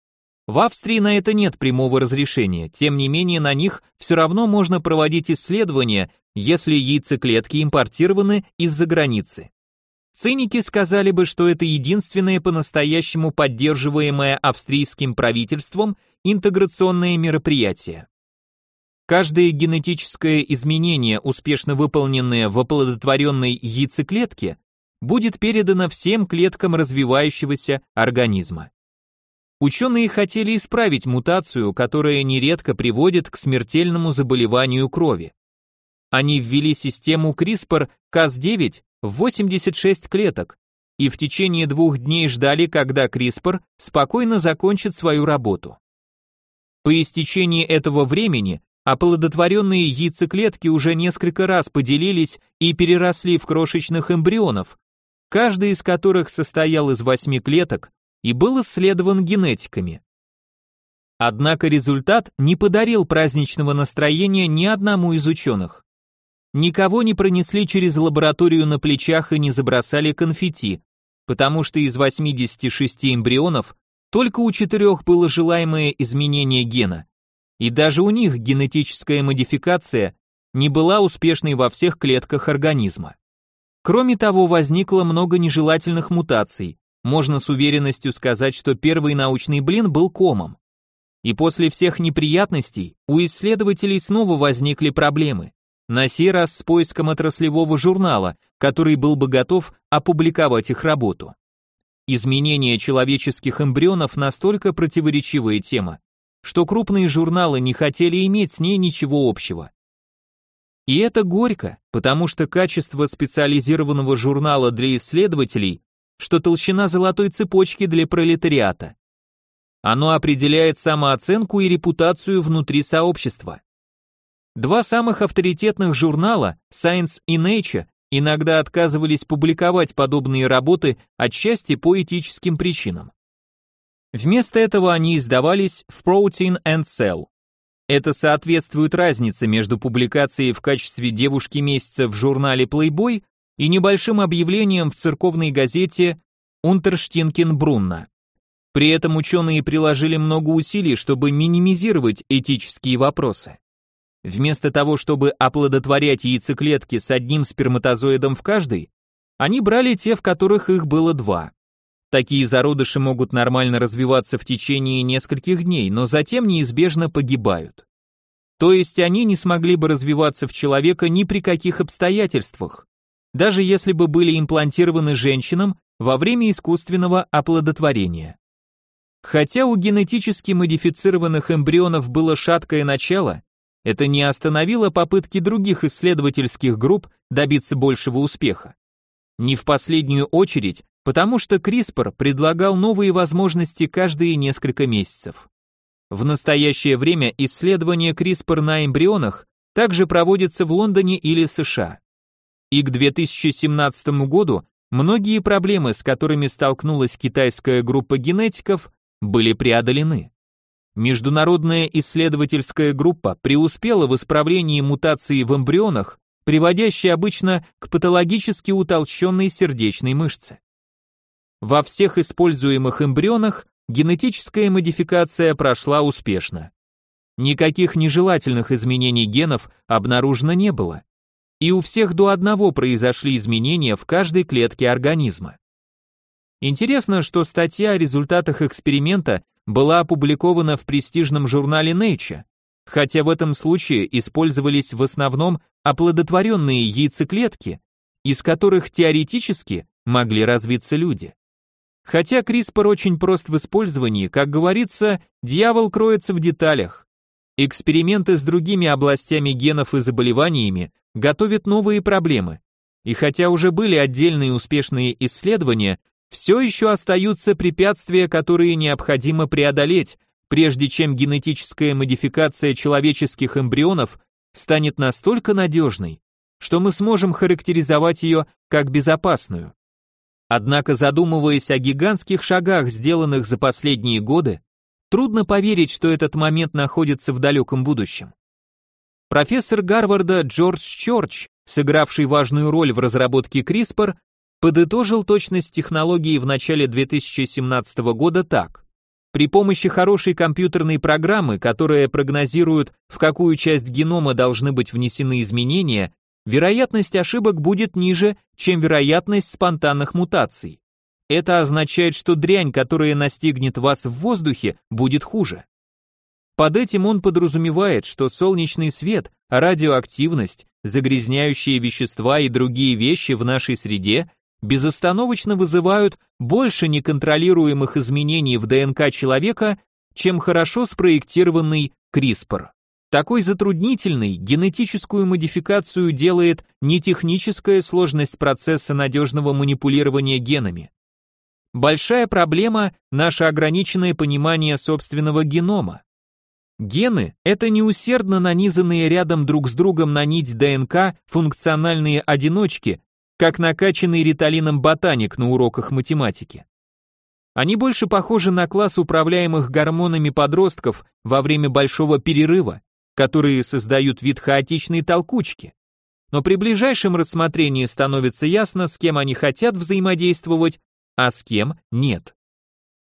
В Австрии на это нет прямого разрешения, тем не менее на них все равно можно проводить исследования, если яйцеклетки импортированы из-за границы. Циники сказали бы, что это единственное по-настоящему поддерживаемое австрийским правительством интеграционное мероприятие. Каждое генетическое изменение, успешно выполненное в оплодотворенной яйцеклетке, будет передано всем клеткам развивающегося организма. Ученые хотели исправить мутацию, которая нередко приводит к смертельному заболеванию крови. Они ввели систему CRISPR-Cas9 в 86 клеток и в течение двух дней ждали, когда CRISPR спокойно закончит свою работу. По истечении этого времени оплодотворенные яйцеклетки уже несколько раз поделились и переросли в крошечных эмбрионов, каждый из которых состоял из восьми клеток и был исследован генетиками. Однако результат не подарил праздничного настроения ни одному из ученых. Никого не пронесли через лабораторию на плечах и не забросали конфетти, потому что из 86 эмбрионов только у четырех было желаемое изменение гена. И даже у них генетическая модификация не была успешной во всех клетках организма. Кроме того, возникло много нежелательных мутаций. Можно с уверенностью сказать, что первый научный блин был комом. И после всех неприятностей у исследователей снова возникли проблемы на сей раз с поиском отраслевого журнала, который был бы готов опубликовать их работу. Изменение человеческих эмбрионов настолько противоречивая тема, что крупные журналы не хотели иметь с ней ничего общего. И это горько, потому что качество специализированного журнала для исследователей, что толщина золотой цепочки для пролетариата. Оно определяет самооценку и репутацию внутри сообщества. Два самых авторитетных журнала, Science и Nature, иногда отказывались публиковать подобные работы отчасти по этическим причинам. Вместо этого они издавались в Protein and Cell. Это соответствует разнице между публикацией в качестве девушки месяца в журнале Playboy и небольшим объявлением в церковной газете Унтерштинкенбрунна. При этом ученые приложили много усилий, чтобы минимизировать этические вопросы. Вместо того, чтобы оплодотворять яйцеклетки с одним сперматозоидом в каждой, они брали те, в которых их было два. Такие зародыши могут нормально развиваться в течение нескольких дней, но затем неизбежно погибают. То есть они не смогли бы развиваться в человека ни при каких обстоятельствах, даже если бы были имплантированы женщинам во время искусственного оплодотворения. Хотя у генетически модифицированных эмбрионов было шаткое начало, это не остановило попытки других исследовательских групп добиться большего успеха. Не в последнюю очередь потому что CRISPR предлагал новые возможности каждые несколько месяцев. В настоящее время исследования CRISPR на эмбрионах также проводятся в Лондоне или США. И к 2017 году многие проблемы, с которыми столкнулась китайская группа генетиков, были преодолены. Международная исследовательская группа преуспела в исправлении мутаций в эмбрионах, приводящей обычно к патологически утолщенной сердечной мышце. Во всех используемых эмбрионах генетическая модификация прошла успешно. Никаких нежелательных изменений генов обнаружено не было. И у всех до одного произошли изменения в каждой клетке организма. Интересно, что статья о результатах эксперимента была опубликована в престижном журнале Nature, хотя в этом случае использовались в основном оплодотворенные яйцеклетки, из которых теоретически могли развиться люди. Хотя CRISPR очень прост в использовании, как говорится, дьявол кроется в деталях. Эксперименты с другими областями генов и заболеваниями готовят новые проблемы. И хотя уже были отдельные успешные исследования, все еще остаются препятствия, которые необходимо преодолеть, прежде чем генетическая модификация человеческих эмбрионов станет настолько надежной, что мы сможем характеризовать ее как безопасную. Однако, задумываясь о гигантских шагах, сделанных за последние годы, трудно поверить, что этот момент находится в далеком будущем. Профессор Гарварда Джордж Чорч, сыгравший важную роль в разработке CRISPR, подытожил точность технологии в начале 2017 года так. При помощи хорошей компьютерной программы, которая прогнозирует, в какую часть генома должны быть внесены изменения, вероятность ошибок будет ниже, чем вероятность спонтанных мутаций. Это означает, что дрянь, которая настигнет вас в воздухе, будет хуже. Под этим он подразумевает, что солнечный свет, радиоактивность, загрязняющие вещества и другие вещи в нашей среде безостановочно вызывают больше неконтролируемых изменений в ДНК человека, чем хорошо спроектированный CRISPR. Такой затруднительной генетическую модификацию делает не техническая сложность процесса надежного манипулирования генами. Большая проблема – наше ограниченное понимание собственного генома. Гены – это неусердно нанизанные рядом друг с другом на нить ДНК функциональные одиночки, как накачанный риталином ботаник на уроках математики. Они больше похожи на класс управляемых гормонами подростков во время большого перерыва, которые создают вид хаотичной толкучки. Но при ближайшем рассмотрении становится ясно, с кем они хотят взаимодействовать, а с кем нет.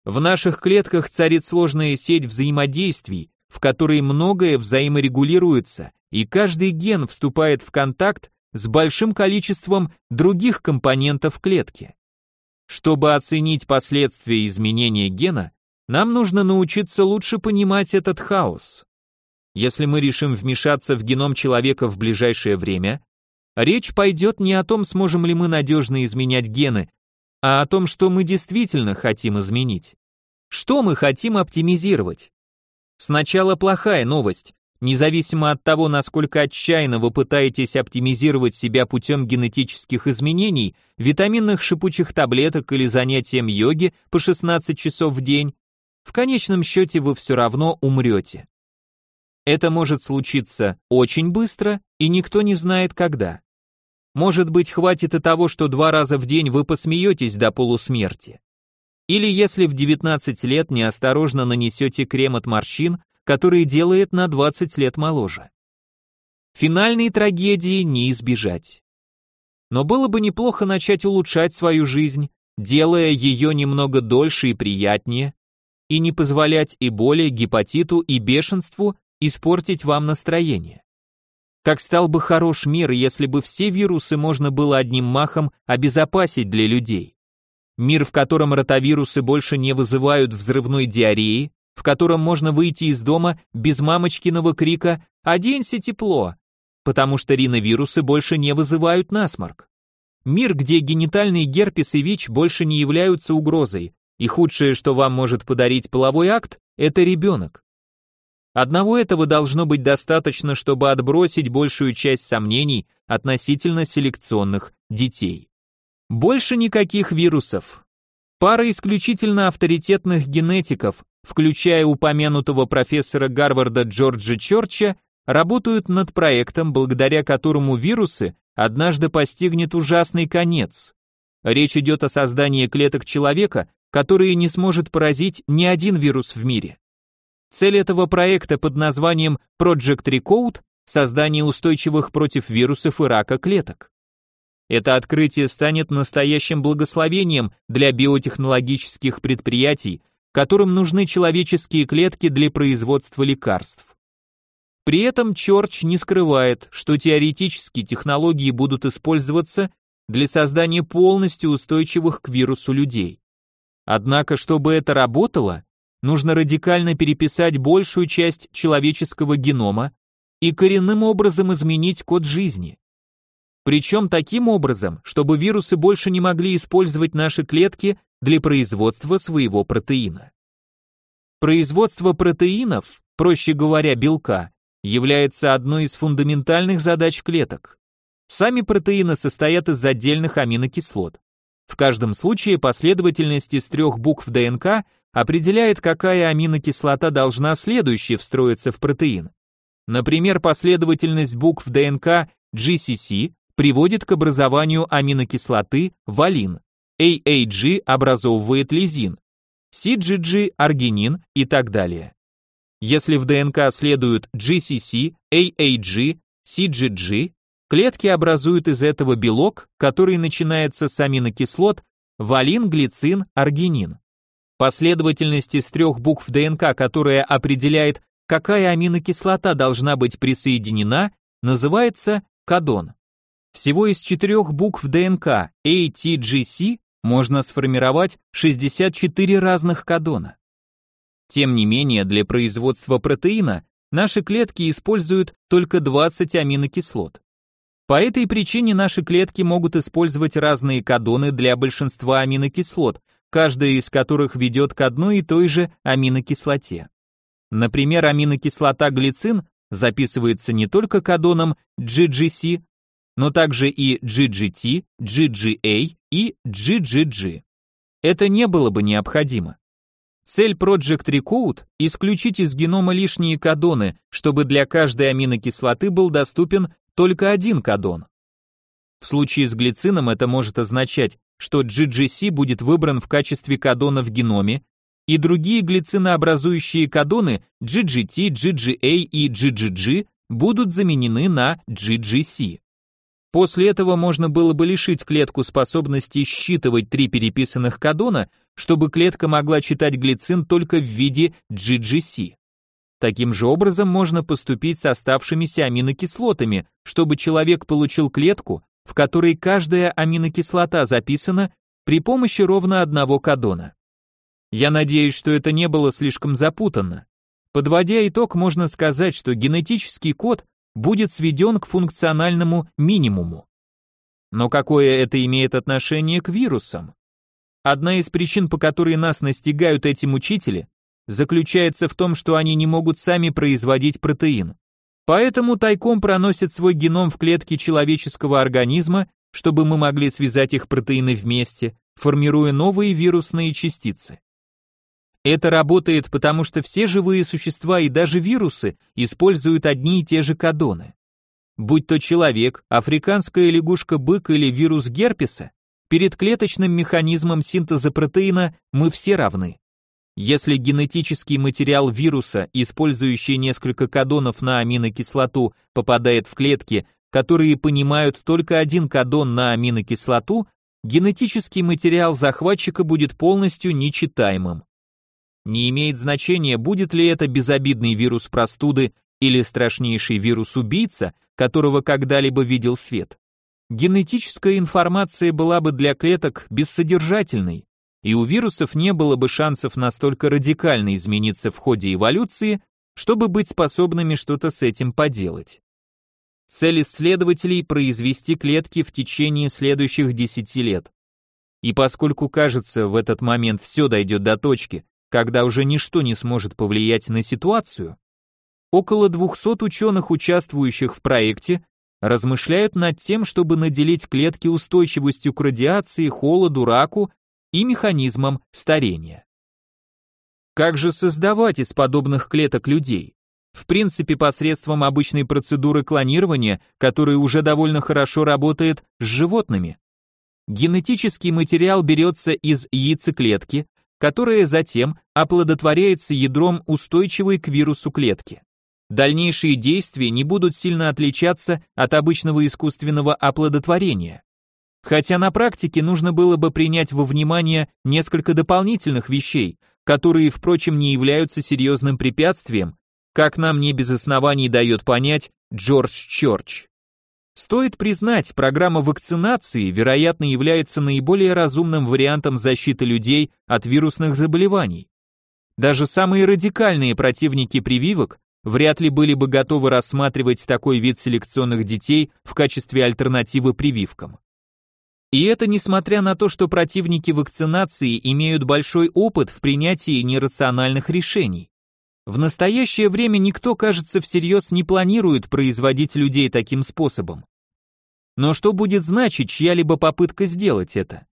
В наших клетках царит сложная сеть взаимодействий, в которой многое взаиморегулируется, и каждый ген вступает в контакт с большим количеством других компонентов клетки. Чтобы оценить последствия изменения гена, нам нужно научиться лучше понимать этот хаос. Если мы решим вмешаться в геном человека в ближайшее время, речь пойдет не о том, сможем ли мы надежно изменять гены, а о том, что мы действительно хотим изменить. Что мы хотим оптимизировать? Сначала плохая новость. Независимо от того, насколько отчаянно вы пытаетесь оптимизировать себя путем генетических изменений, витаминных шипучих таблеток или занятием йоги по 16 часов в день, в конечном счете вы все равно умрете. Это может случиться очень быстро, и никто не знает когда. Может быть, хватит и того, что два раза в день вы посмеетесь до полусмерти. Или если в 19 лет неосторожно нанесете крем от морщин, который делает на 20 лет моложе. Финальной трагедии не избежать. Но было бы неплохо начать улучшать свою жизнь, делая ее немного дольше и приятнее, и не позволять и боли, гепатиту и бешенству испортить вам настроение. Как стал бы хорош мир, если бы все вирусы можно было одним махом обезопасить для людей. Мир, в котором ротавирусы больше не вызывают взрывной диареи, в котором можно выйти из дома без мамочкиного крика «Оденься тепло», потому что риновирусы больше не вызывают насморк. Мир, где генитальный герпес и ВИЧ больше не являются угрозой, и худшее, что вам может подарить половой акт, это ребенок. Одного этого должно быть достаточно, чтобы отбросить большую часть сомнений относительно селекционных детей. Больше никаких вирусов. Пара исключительно авторитетных генетиков, включая упомянутого профессора Гарварда Джорджа Чорча, работают над проектом, благодаря которому вирусы однажды постигнет ужасный конец. Речь идет о создании клеток человека, которые не сможет поразить ни один вирус в мире. Цель этого проекта под названием Project Recode – создание устойчивых против вирусов и рака клеток. Это открытие станет настоящим благословением для биотехнологических предприятий, которым нужны человеческие клетки для производства лекарств. При этом Чорч не скрывает, что теоретически технологии будут использоваться для создания полностью устойчивых к вирусу людей. Однако, чтобы это работало, нужно радикально переписать большую часть человеческого генома и коренным образом изменить код жизни. Причем таким образом, чтобы вирусы больше не могли использовать наши клетки для производства своего протеина. Производство протеинов, проще говоря, белка, является одной из фундаментальных задач клеток. Сами протеины состоят из отдельных аминокислот. В каждом случае последовательность из трех букв ДНК определяет, какая аминокислота должна следующей встроиться в протеин. Например, последовательность букв ДНК GCC приводит к образованию аминокислоты валин. AAG образовывает лизин, CGG – аргинин и так далее. Если в ДНК следуют GCC, AAG, CGG, клетки образуют из этого белок, который начинается с аминокислот валин, глицин, аргинин. Последовательность из трех букв ДНК, которая определяет, какая аминокислота должна быть присоединена, называется кодон. Всего из четырех букв ДНК ATGC можно сформировать 64 разных кодона. Тем не менее, для производства протеина наши клетки используют только 20 аминокислот. По этой причине наши клетки могут использовать разные кодоны для большинства аминокислот, каждая из которых ведет к одной и той же аминокислоте. Например, аминокислота глицин записывается не только кодоном GGC, но также и GGT, GGA и GGG. Это не было бы необходимо. Цель Project Recode – исключить из генома лишние кодоны, чтобы для каждой аминокислоты был доступен только один кодон. В случае с глицином это может означать, что GGC будет выбран в качестве кодона в геноме, и другие глицинообразующие кодоны GGT, GGA и GGG будут заменены на GGC. После этого можно было бы лишить клетку способности считывать три переписанных кодона, чтобы клетка могла читать глицин только в виде GGC. Таким же образом можно поступить с оставшимися аминокислотами, чтобы человек получил клетку, в которой каждая аминокислота записана при помощи ровно одного кодона. Я надеюсь, что это не было слишком запутанно. Подводя итог, можно сказать, что генетический код будет сведен к функциональному минимуму. Но какое это имеет отношение к вирусам? Одна из причин, по которой нас настигают эти мучители, заключается в том, что они не могут сами производить протеин. Поэтому тайком проносят свой геном в клетки человеческого организма, чтобы мы могли связать их протеины вместе, формируя новые вирусные частицы. Это работает, потому что все живые существа и даже вирусы используют одни и те же кодоны. Будь то человек, африканская лягушка-бык или вирус герпеса, перед клеточным механизмом синтеза протеина мы все равны. Если генетический материал вируса, использующий несколько кодонов на аминокислоту, попадает в клетки, которые понимают только один кодон на аминокислоту, генетический материал захватчика будет полностью нечитаемым. Не имеет значения, будет ли это безобидный вирус простуды или страшнейший вирус-убийца, которого когда-либо видел свет. Генетическая информация была бы для клеток бессодержательной, и у вирусов не было бы шансов настолько радикально измениться в ходе эволюции, чтобы быть способными что-то с этим поделать. Цель исследователей – произвести клетки в течение следующих 10 лет. И поскольку, кажется, в этот момент все дойдет до точки, когда уже ничто не сможет повлиять на ситуацию, около 200 ученых, участвующих в проекте, размышляют над тем, чтобы наделить клетки устойчивостью к радиации, холоду, раку и механизмам старения. Как же создавать из подобных клеток людей? В принципе, посредством обычной процедуры клонирования, которая уже довольно хорошо работает с животными. Генетический материал берется из яйцеклетки, которая затем оплодотворяется ядром устойчивой к вирусу клетки. Дальнейшие действия не будут сильно отличаться от обычного искусственного оплодотворения. Хотя на практике нужно было бы принять во внимание несколько дополнительных вещей, которые, впрочем, не являются серьезным препятствием, как нам не без оснований дает понять Джордж Чорч. Стоит признать, программа вакцинации, вероятно, является наиболее разумным вариантом защиты людей от вирусных заболеваний. Даже самые радикальные противники прививок вряд ли были бы готовы рассматривать такой вид селекционных детей в качестве альтернативы прививкам. И это несмотря на то, что противники вакцинации имеют большой опыт в принятии нерациональных решений. В настоящее время никто, кажется, всерьез не планирует производить людей таким способом. Но что будет значить чья-либо попытка сделать это?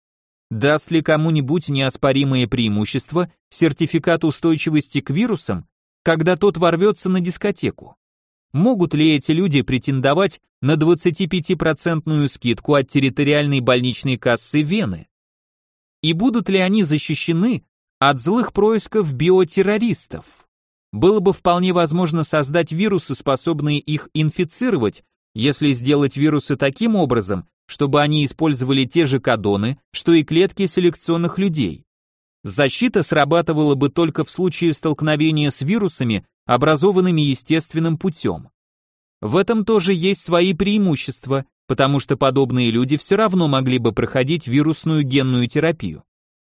Даст ли кому-нибудь неоспоримое преимущество сертификат устойчивости к вирусам, когда тот ворвется на дискотеку? Могут ли эти люди претендовать на 25% скидку от территориальной больничной кассы Вены? И будут ли они защищены от злых происков биотеррористов? Было бы вполне возможно создать вирусы, способные их инфицировать, если сделать вирусы таким образом, чтобы они использовали те же кодоны, что и клетки селекционных людей. Защита срабатывала бы только в случае столкновения с вирусами, образованными естественным путем. В этом тоже есть свои преимущества, потому что подобные люди все равно могли бы проходить вирусную генную терапию.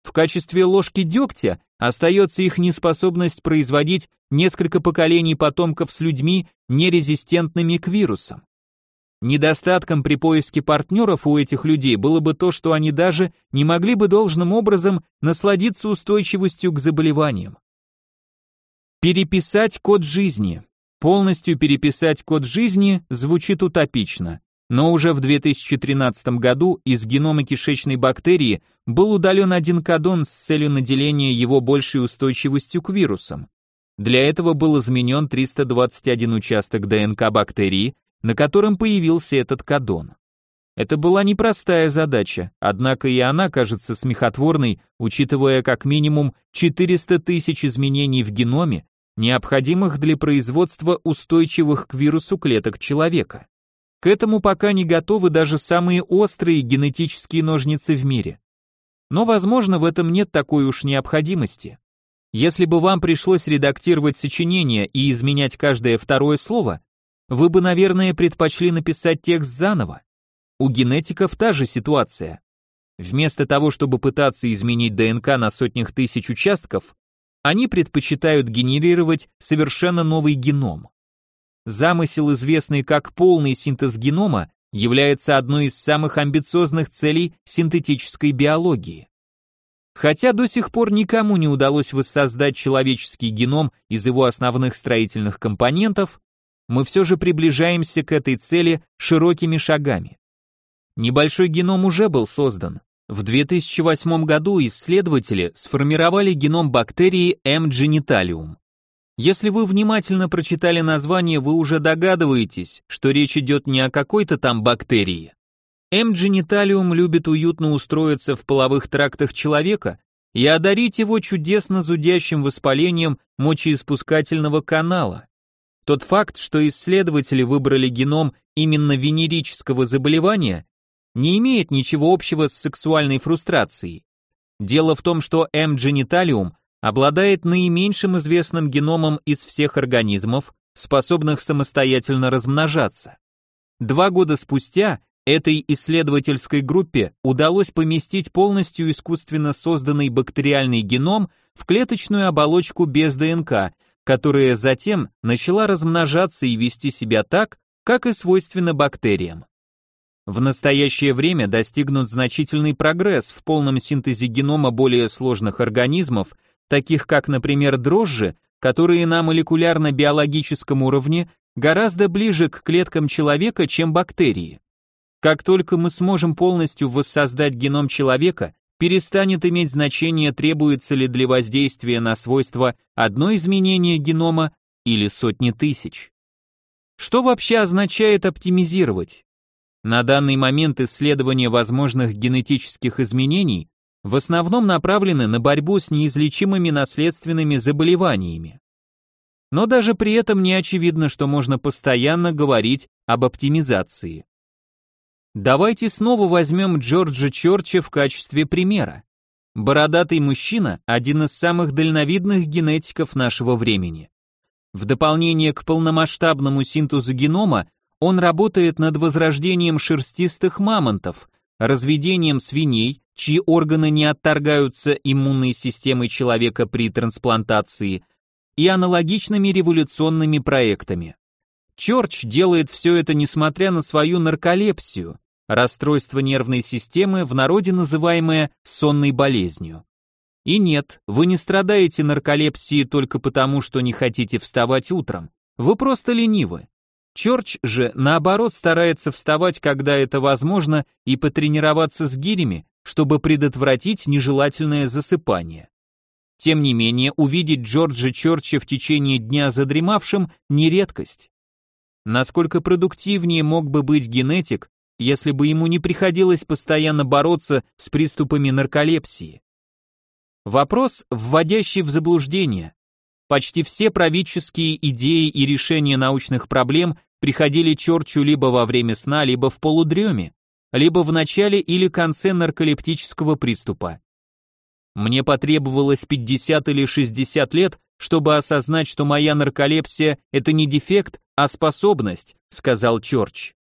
В качестве ложки дегтя остается их неспособность производить несколько поколений потомков с людьми, нерезистентными к вирусам. Недостатком при поиске партнеров у этих людей было бы то, что они даже не могли бы должным образом насладиться устойчивостью к заболеваниям. Переписать код жизни. Полностью переписать код жизни звучит утопично, но уже в 2013 году из генома кишечной бактерии был удален один кодон с целью наделения его большей устойчивостью к вирусам. Для этого был изменен 321 участок ДНК бактерии, на котором появился этот кодон. Это была непростая задача, однако и она кажется смехотворной, учитывая как минимум 400 тысяч изменений в геноме, необходимых для производства устойчивых к вирусу клеток человека. К этому пока не готовы даже самые острые генетические ножницы в мире. Но, возможно, в этом нет такой уж необходимости. Если бы вам пришлось редактировать сочинение и изменять каждое второе слово, вы бы, наверное, предпочли написать текст заново. У генетиков та же ситуация. Вместо того, чтобы пытаться изменить ДНК на сотнях тысяч участков, они предпочитают генерировать совершенно новый геном. Замысел, известный как полный синтез генома, является одной из самых амбициозных целей синтетической биологии. Хотя до сих пор никому не удалось воссоздать человеческий геном из его основных строительных компонентов, мы все же приближаемся к этой цели широкими шагами. Небольшой геном уже был создан, в 2008 году исследователи сформировали геном бактерии M. genitalium. Если вы внимательно прочитали название, вы уже догадываетесь, что речь идет не о какой-то там бактерии. Genitalium любит уютно устроиться в половых трактах человека и одарить его чудесно зудящим воспалением мочеиспускательного канала. Тот факт, что исследователи выбрали геном именно венерического заболевания, не имеет ничего общего с сексуальной фрустрацией. Дело в том, что М. обладает наименьшим известным геномом из всех организмов, способных самостоятельно размножаться. Два года спустя этой исследовательской группе удалось поместить полностью искусственно созданный бактериальный геном в клеточную оболочку без ДНК, которая затем начала размножаться и вести себя так, как и свойственно бактериям. В настоящее время достигнут значительный прогресс в полном синтезе генома более сложных организмов, таких как, например, дрожжи, которые на молекулярно-биологическом уровне гораздо ближе к клеткам человека, чем бактерии. Как только мы сможем полностью воссоздать геном человека, перестанет иметь значение, требуется ли для воздействия на свойства одно изменение генома или сотни тысяч. Что вообще означает оптимизировать? На данный момент исследования возможных генетических изменений в основном направлены на борьбу с неизлечимыми наследственными заболеваниями. Но даже при этом не очевидно, что можно постоянно говорить об оптимизации. Давайте снова возьмем Джорджа Чорча в качестве примера. Бородатый мужчина – один из самых дальновидных генетиков нашего времени. В дополнение к полномасштабному синтезу генома он работает над возрождением шерстистых мамонтов, разведением свиней, чьи органы не отторгаются иммунной системой человека при трансплантации, и аналогичными революционными проектами. Чорч делает все это несмотря на свою нарколепсию, расстройство нервной системы, в народе называемое сонной болезнью. И нет, вы не страдаете нарколепсией только потому, что не хотите вставать утром. Вы просто ленивы. Чорч же, наоборот, старается вставать, когда это возможно, и потренироваться с гирями, чтобы предотвратить нежелательное засыпание. Тем не менее, увидеть Джорджа Чорча в течение дня задремавшим – не редкость. Насколько продуктивнее мог бы быть генетик, если бы ему не приходилось постоянно бороться с приступами нарколепсии? Вопрос, вводящий в заблуждение. Почти все правительские идеи и решения научных проблем приходили Чорчу либо во время сна, либо в полудреме, либо в начале или конце нарколептического приступа. Мне потребовалось 50 или 60 лет, чтобы осознать, что моя нарколепсия – это не дефект, а способность, сказал Чорч.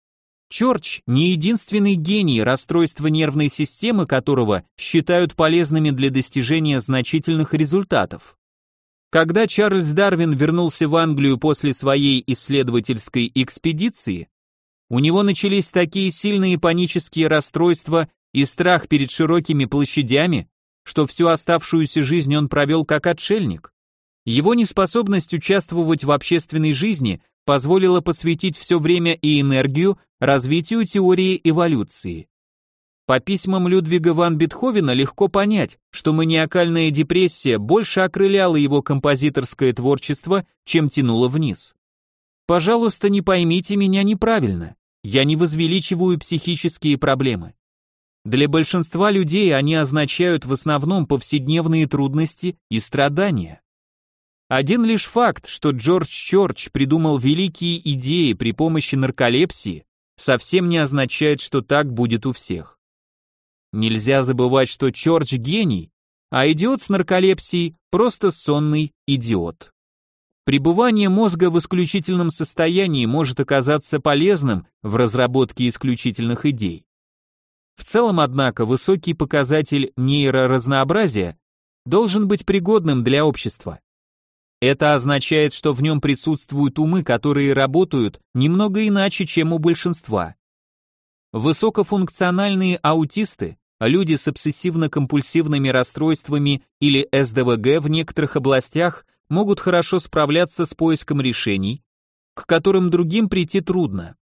Чорч не единственный гений, расстройства нервной системы которого считают полезными для достижения значительных результатов. Когда Чарльз Дарвин вернулся в Англию после своей исследовательской экспедиции, у него начались такие сильные панические расстройства и страх перед широкими площадями, что всю оставшуюся жизнь он провел как отшельник. Его неспособность участвовать в общественной жизни позволила посвятить все время и энергию развитию теории эволюции. По письмам Людвига ван Бетховена легко понять, что маниакальная депрессия больше окрыляла его композиторское творчество, чем тянула вниз. Пожалуйста, не поймите меня неправильно. Я не возвеличиваю психические проблемы. Для большинства людей они означают в основном повседневные трудности и страдания. Один лишь факт, что Джордж Чорч придумал великие идеи при помощи нарколепсии, совсем не означает, что так будет у всех. Нельзя забывать, что Чорч гений, а идиот с нарколепсией просто сонный идиот. Пребывание мозга в исключительном состоянии может оказаться полезным в разработке исключительных идей. В целом, однако, высокий показатель нейроразнообразия должен быть пригодным для общества. Это означает, что в нем присутствуют умы, которые работают немного иначе, чем у большинства. Высокофункциональные аутисты, люди с обсессивно-компульсивными расстройствами или СДВГ в некоторых областях могут хорошо справляться с поиском решений, к которым другим прийти трудно.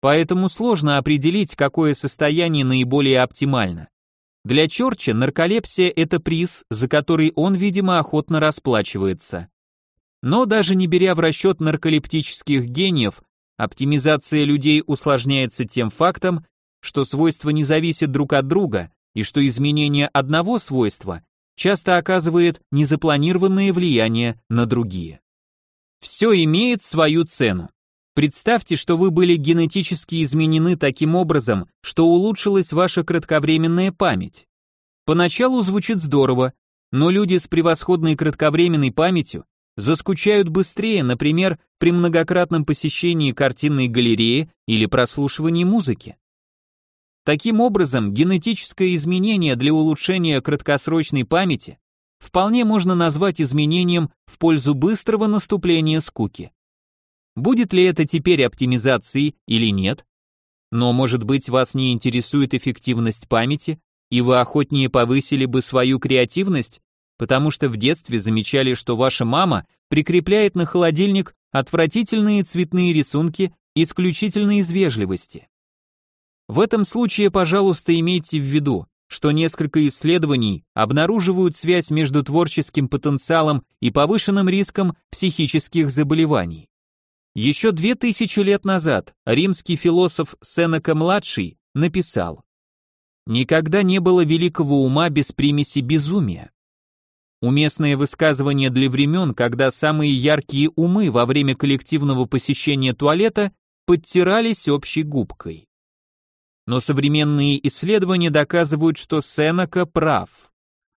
Поэтому сложно определить, какое состояние наиболее оптимально. Для Чорча нарколепсия – это приз, за который он, видимо, охотно расплачивается. Но даже не беря в расчет нарколептических гениев, оптимизация людей усложняется тем фактом, что свойства не зависят друг от друга и что изменение одного свойства часто оказывает незапланированное влияние на другие. Все имеет свою цену. Представьте, что вы были генетически изменены таким образом, что улучшилась ваша кратковременная память. Поначалу звучит здорово, но люди с превосходной кратковременной памятью заскучают быстрее, например, при многократном посещении картинной галереи или прослушивании музыки. Таким образом, генетическое изменение для улучшения краткосрочной памяти вполне можно назвать изменением в пользу быстрого наступления скуки. Будет ли это теперь оптимизацией или нет? Но, может быть, вас не интересует эффективность памяти, и вы охотнее повысили бы свою креативность, потому что в детстве замечали, что ваша мама прикрепляет на холодильник отвратительные цветные рисунки исключительно из вежливости. В этом случае, пожалуйста, имейте в виду, что несколько исследований обнаруживают связь между творческим потенциалом и повышенным риском психических заболеваний. Еще две тысячи лет назад римский философ Сенека-младший написал «Никогда не было великого ума без примеси безумия». Уместное высказывание для времен, когда самые яркие умы во время коллективного посещения туалета подтирались общей губкой но современные исследования доказывают, что Сенека прав.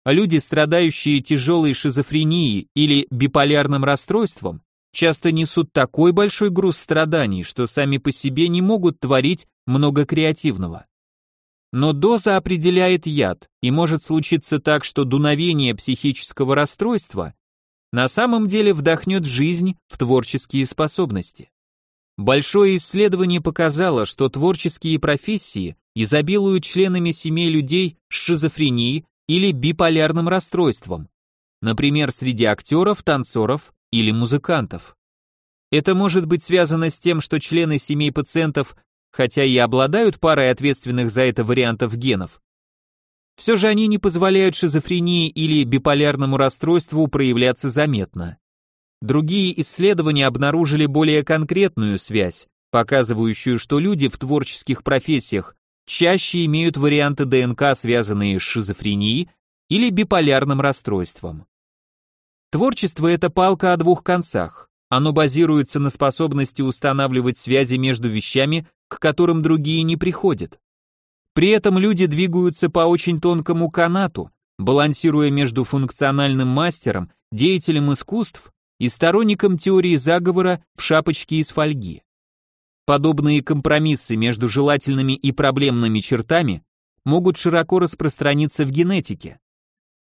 Люди, страдающие тяжелой шизофренией или биполярным расстройством, часто несут такой большой груз страданий, что сами по себе не могут творить много креативного. Но доза определяет яд, и может случиться так, что дуновение психического расстройства на самом деле вдохнет жизнь в творческие способности. Большое исследование показало, что творческие профессии изобилуют членами семей людей с шизофренией или биполярным расстройством, например, среди актеров, танцоров или музыкантов. Это может быть связано с тем, что члены семей пациентов, хотя и обладают парой ответственных за это вариантов генов, все же они не позволяют шизофрении или биполярному расстройству проявляться заметно. Другие исследования обнаружили более конкретную связь, показывающую, что люди в творческих профессиях чаще имеют варианты ДНК, связанные с шизофренией или биполярным расстройством. Творчество – это палка о двух концах. Оно базируется на способности устанавливать связи между вещами, к которым другие не приходят. При этом люди двигаются по очень тонкому канату, балансируя между функциональным мастером, деятелем искусств и сторонником теории заговора в шапочке из фольги. Подобные компромиссы между желательными и проблемными чертами могут широко распространиться в генетике.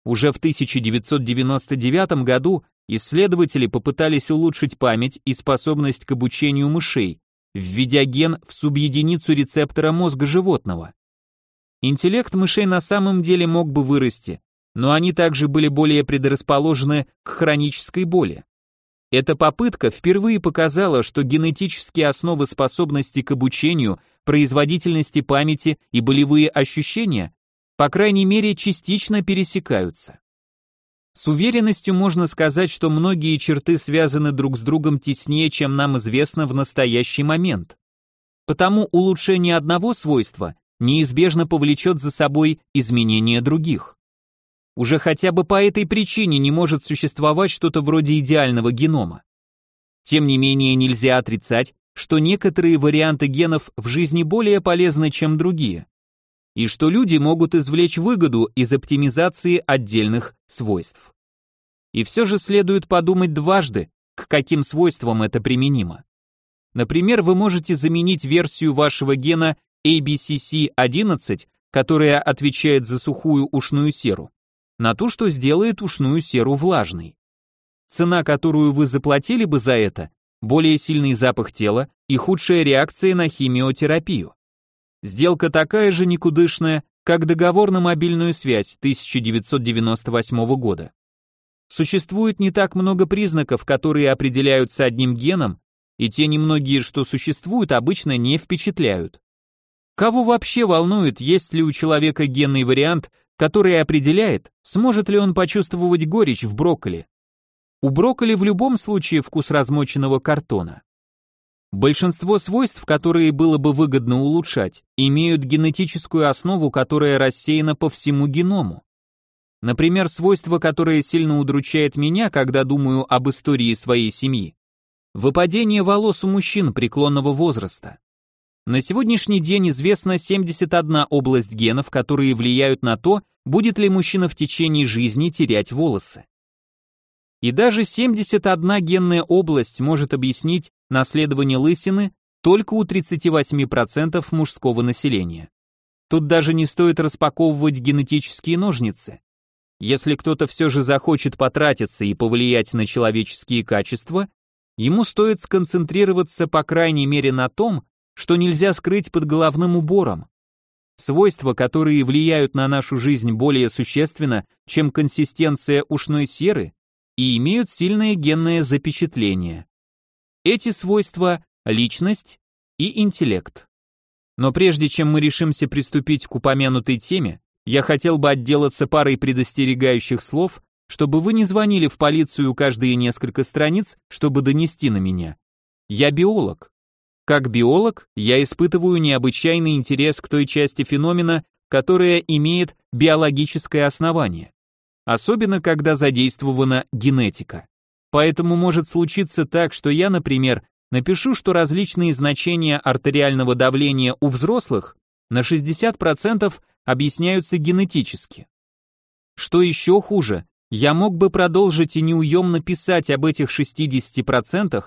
Уже в 1999 году исследователи попытались улучшить память и способность к обучению мышей, введя ген в субъединицу рецептора мозга животного. Интеллект мышей на самом деле мог бы вырасти, но они также были более предрасположены к хронической боли. Эта попытка впервые показала, что генетические основы способности к обучению, производительности памяти и болевые ощущения, по крайней мере, частично пересекаются. С уверенностью можно сказать, что многие черты связаны друг с другом теснее, чем нам известно в настоящий момент. Потому улучшение одного свойства неизбежно повлечет за собой изменение других. Уже хотя бы по этой причине не может существовать что-то вроде идеального генома. Тем не менее, нельзя отрицать, что некоторые варианты генов в жизни более полезны, чем другие, и что люди могут извлечь выгоду из оптимизации отдельных свойств. И все же следует подумать дважды, к каким свойствам это применимо. Например, вы можете заменить версию вашего гена ABCC11, которая отвечает за сухую ушную серу, на ту, что сделает ушную серу влажной. Цена, которую вы заплатили бы за это, более сильный запах тела и худшая реакция на химиотерапию. Сделка такая же никудышная, как договор на мобильную связь 1998 года. Существует не так много признаков, которые определяются одним геном, и те немногие, что существуют, обычно не впечатляют. Кого вообще волнует, есть ли у человека генный вариант, который определяет, сможет ли он почувствовать горечь в брокколи. У брокколи в любом случае вкус размоченного картона. Большинство свойств, которые было бы выгодно улучшать, имеют генетическую основу, которая рассеяна по всему геному. Например, свойство, которое сильно удручает меня, когда думаю об истории своей семьи. Выпадение волос у мужчин преклонного возраста. На сегодняшний день известно 71 область генов, которые влияют на то, будет ли мужчина в течение жизни терять волосы. И даже 71 генная область может объяснить наследование лысины только у 38% мужского населения. Тут даже не стоит распаковывать генетические ножницы. Если кто-то все же захочет потратиться и повлиять на человеческие качества, ему стоит сконцентрироваться по крайней мере на том, что нельзя скрыть под головным убором. Свойства, которые влияют на нашу жизнь более существенно, чем консистенция ушной серы, и имеют сильное генное запечатление. Эти свойства – личность и интеллект. Но прежде чем мы решимся приступить к упомянутой теме, я хотел бы отделаться парой предостерегающих слов, чтобы вы не звонили в полицию каждые несколько страниц, чтобы донести на меня. Я биолог. Как биолог, я испытываю необычайный интерес к той части феномена, которая имеет биологическое основание. Особенно, когда задействована генетика. Поэтому может случиться так, что я, например, напишу, что различные значения артериального давления у взрослых на 60% объясняются генетически. Что еще хуже, я мог бы продолжить и неуемно писать об этих 60%,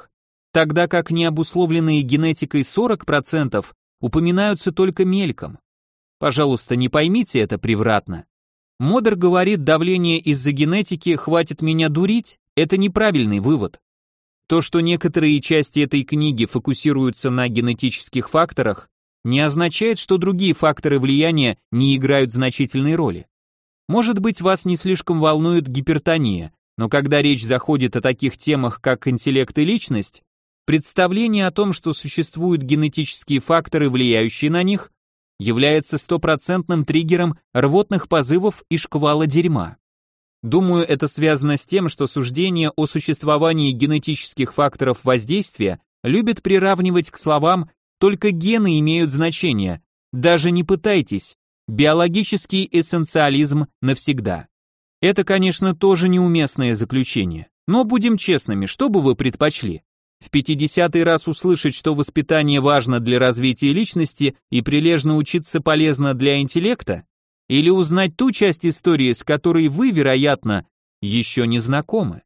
тогда как необусловленные генетикой 40% упоминаются только мельком. Пожалуйста, не поймите это превратно. Модер говорит, давление из-за генетики хватит меня дурить, это неправильный вывод. То, что некоторые части этой книги фокусируются на генетических факторах, не означает, что другие факторы влияния не играют значительной роли. Может быть, вас не слишком волнует гипертония, но когда речь заходит о таких темах, как интеллект и личность, представление о том, что существуют генетические факторы, влияющие на них, является стопроцентным триггером рвотных позывов и шквала дерьма. Думаю, это связано с тем, что суждение о существовании генетических факторов воздействия любят приравнивать к словам только гены имеют значение. Даже не пытайтесь. Биологический эссенциализм навсегда. Это, конечно, тоже неуместное заключение. Но будем честными, что бы вы предпочли? В пятидесятый раз услышать, что воспитание важно для развития личности и прилежно учиться полезно для интеллекта? Или узнать ту часть истории, с которой вы, вероятно, еще не знакомы?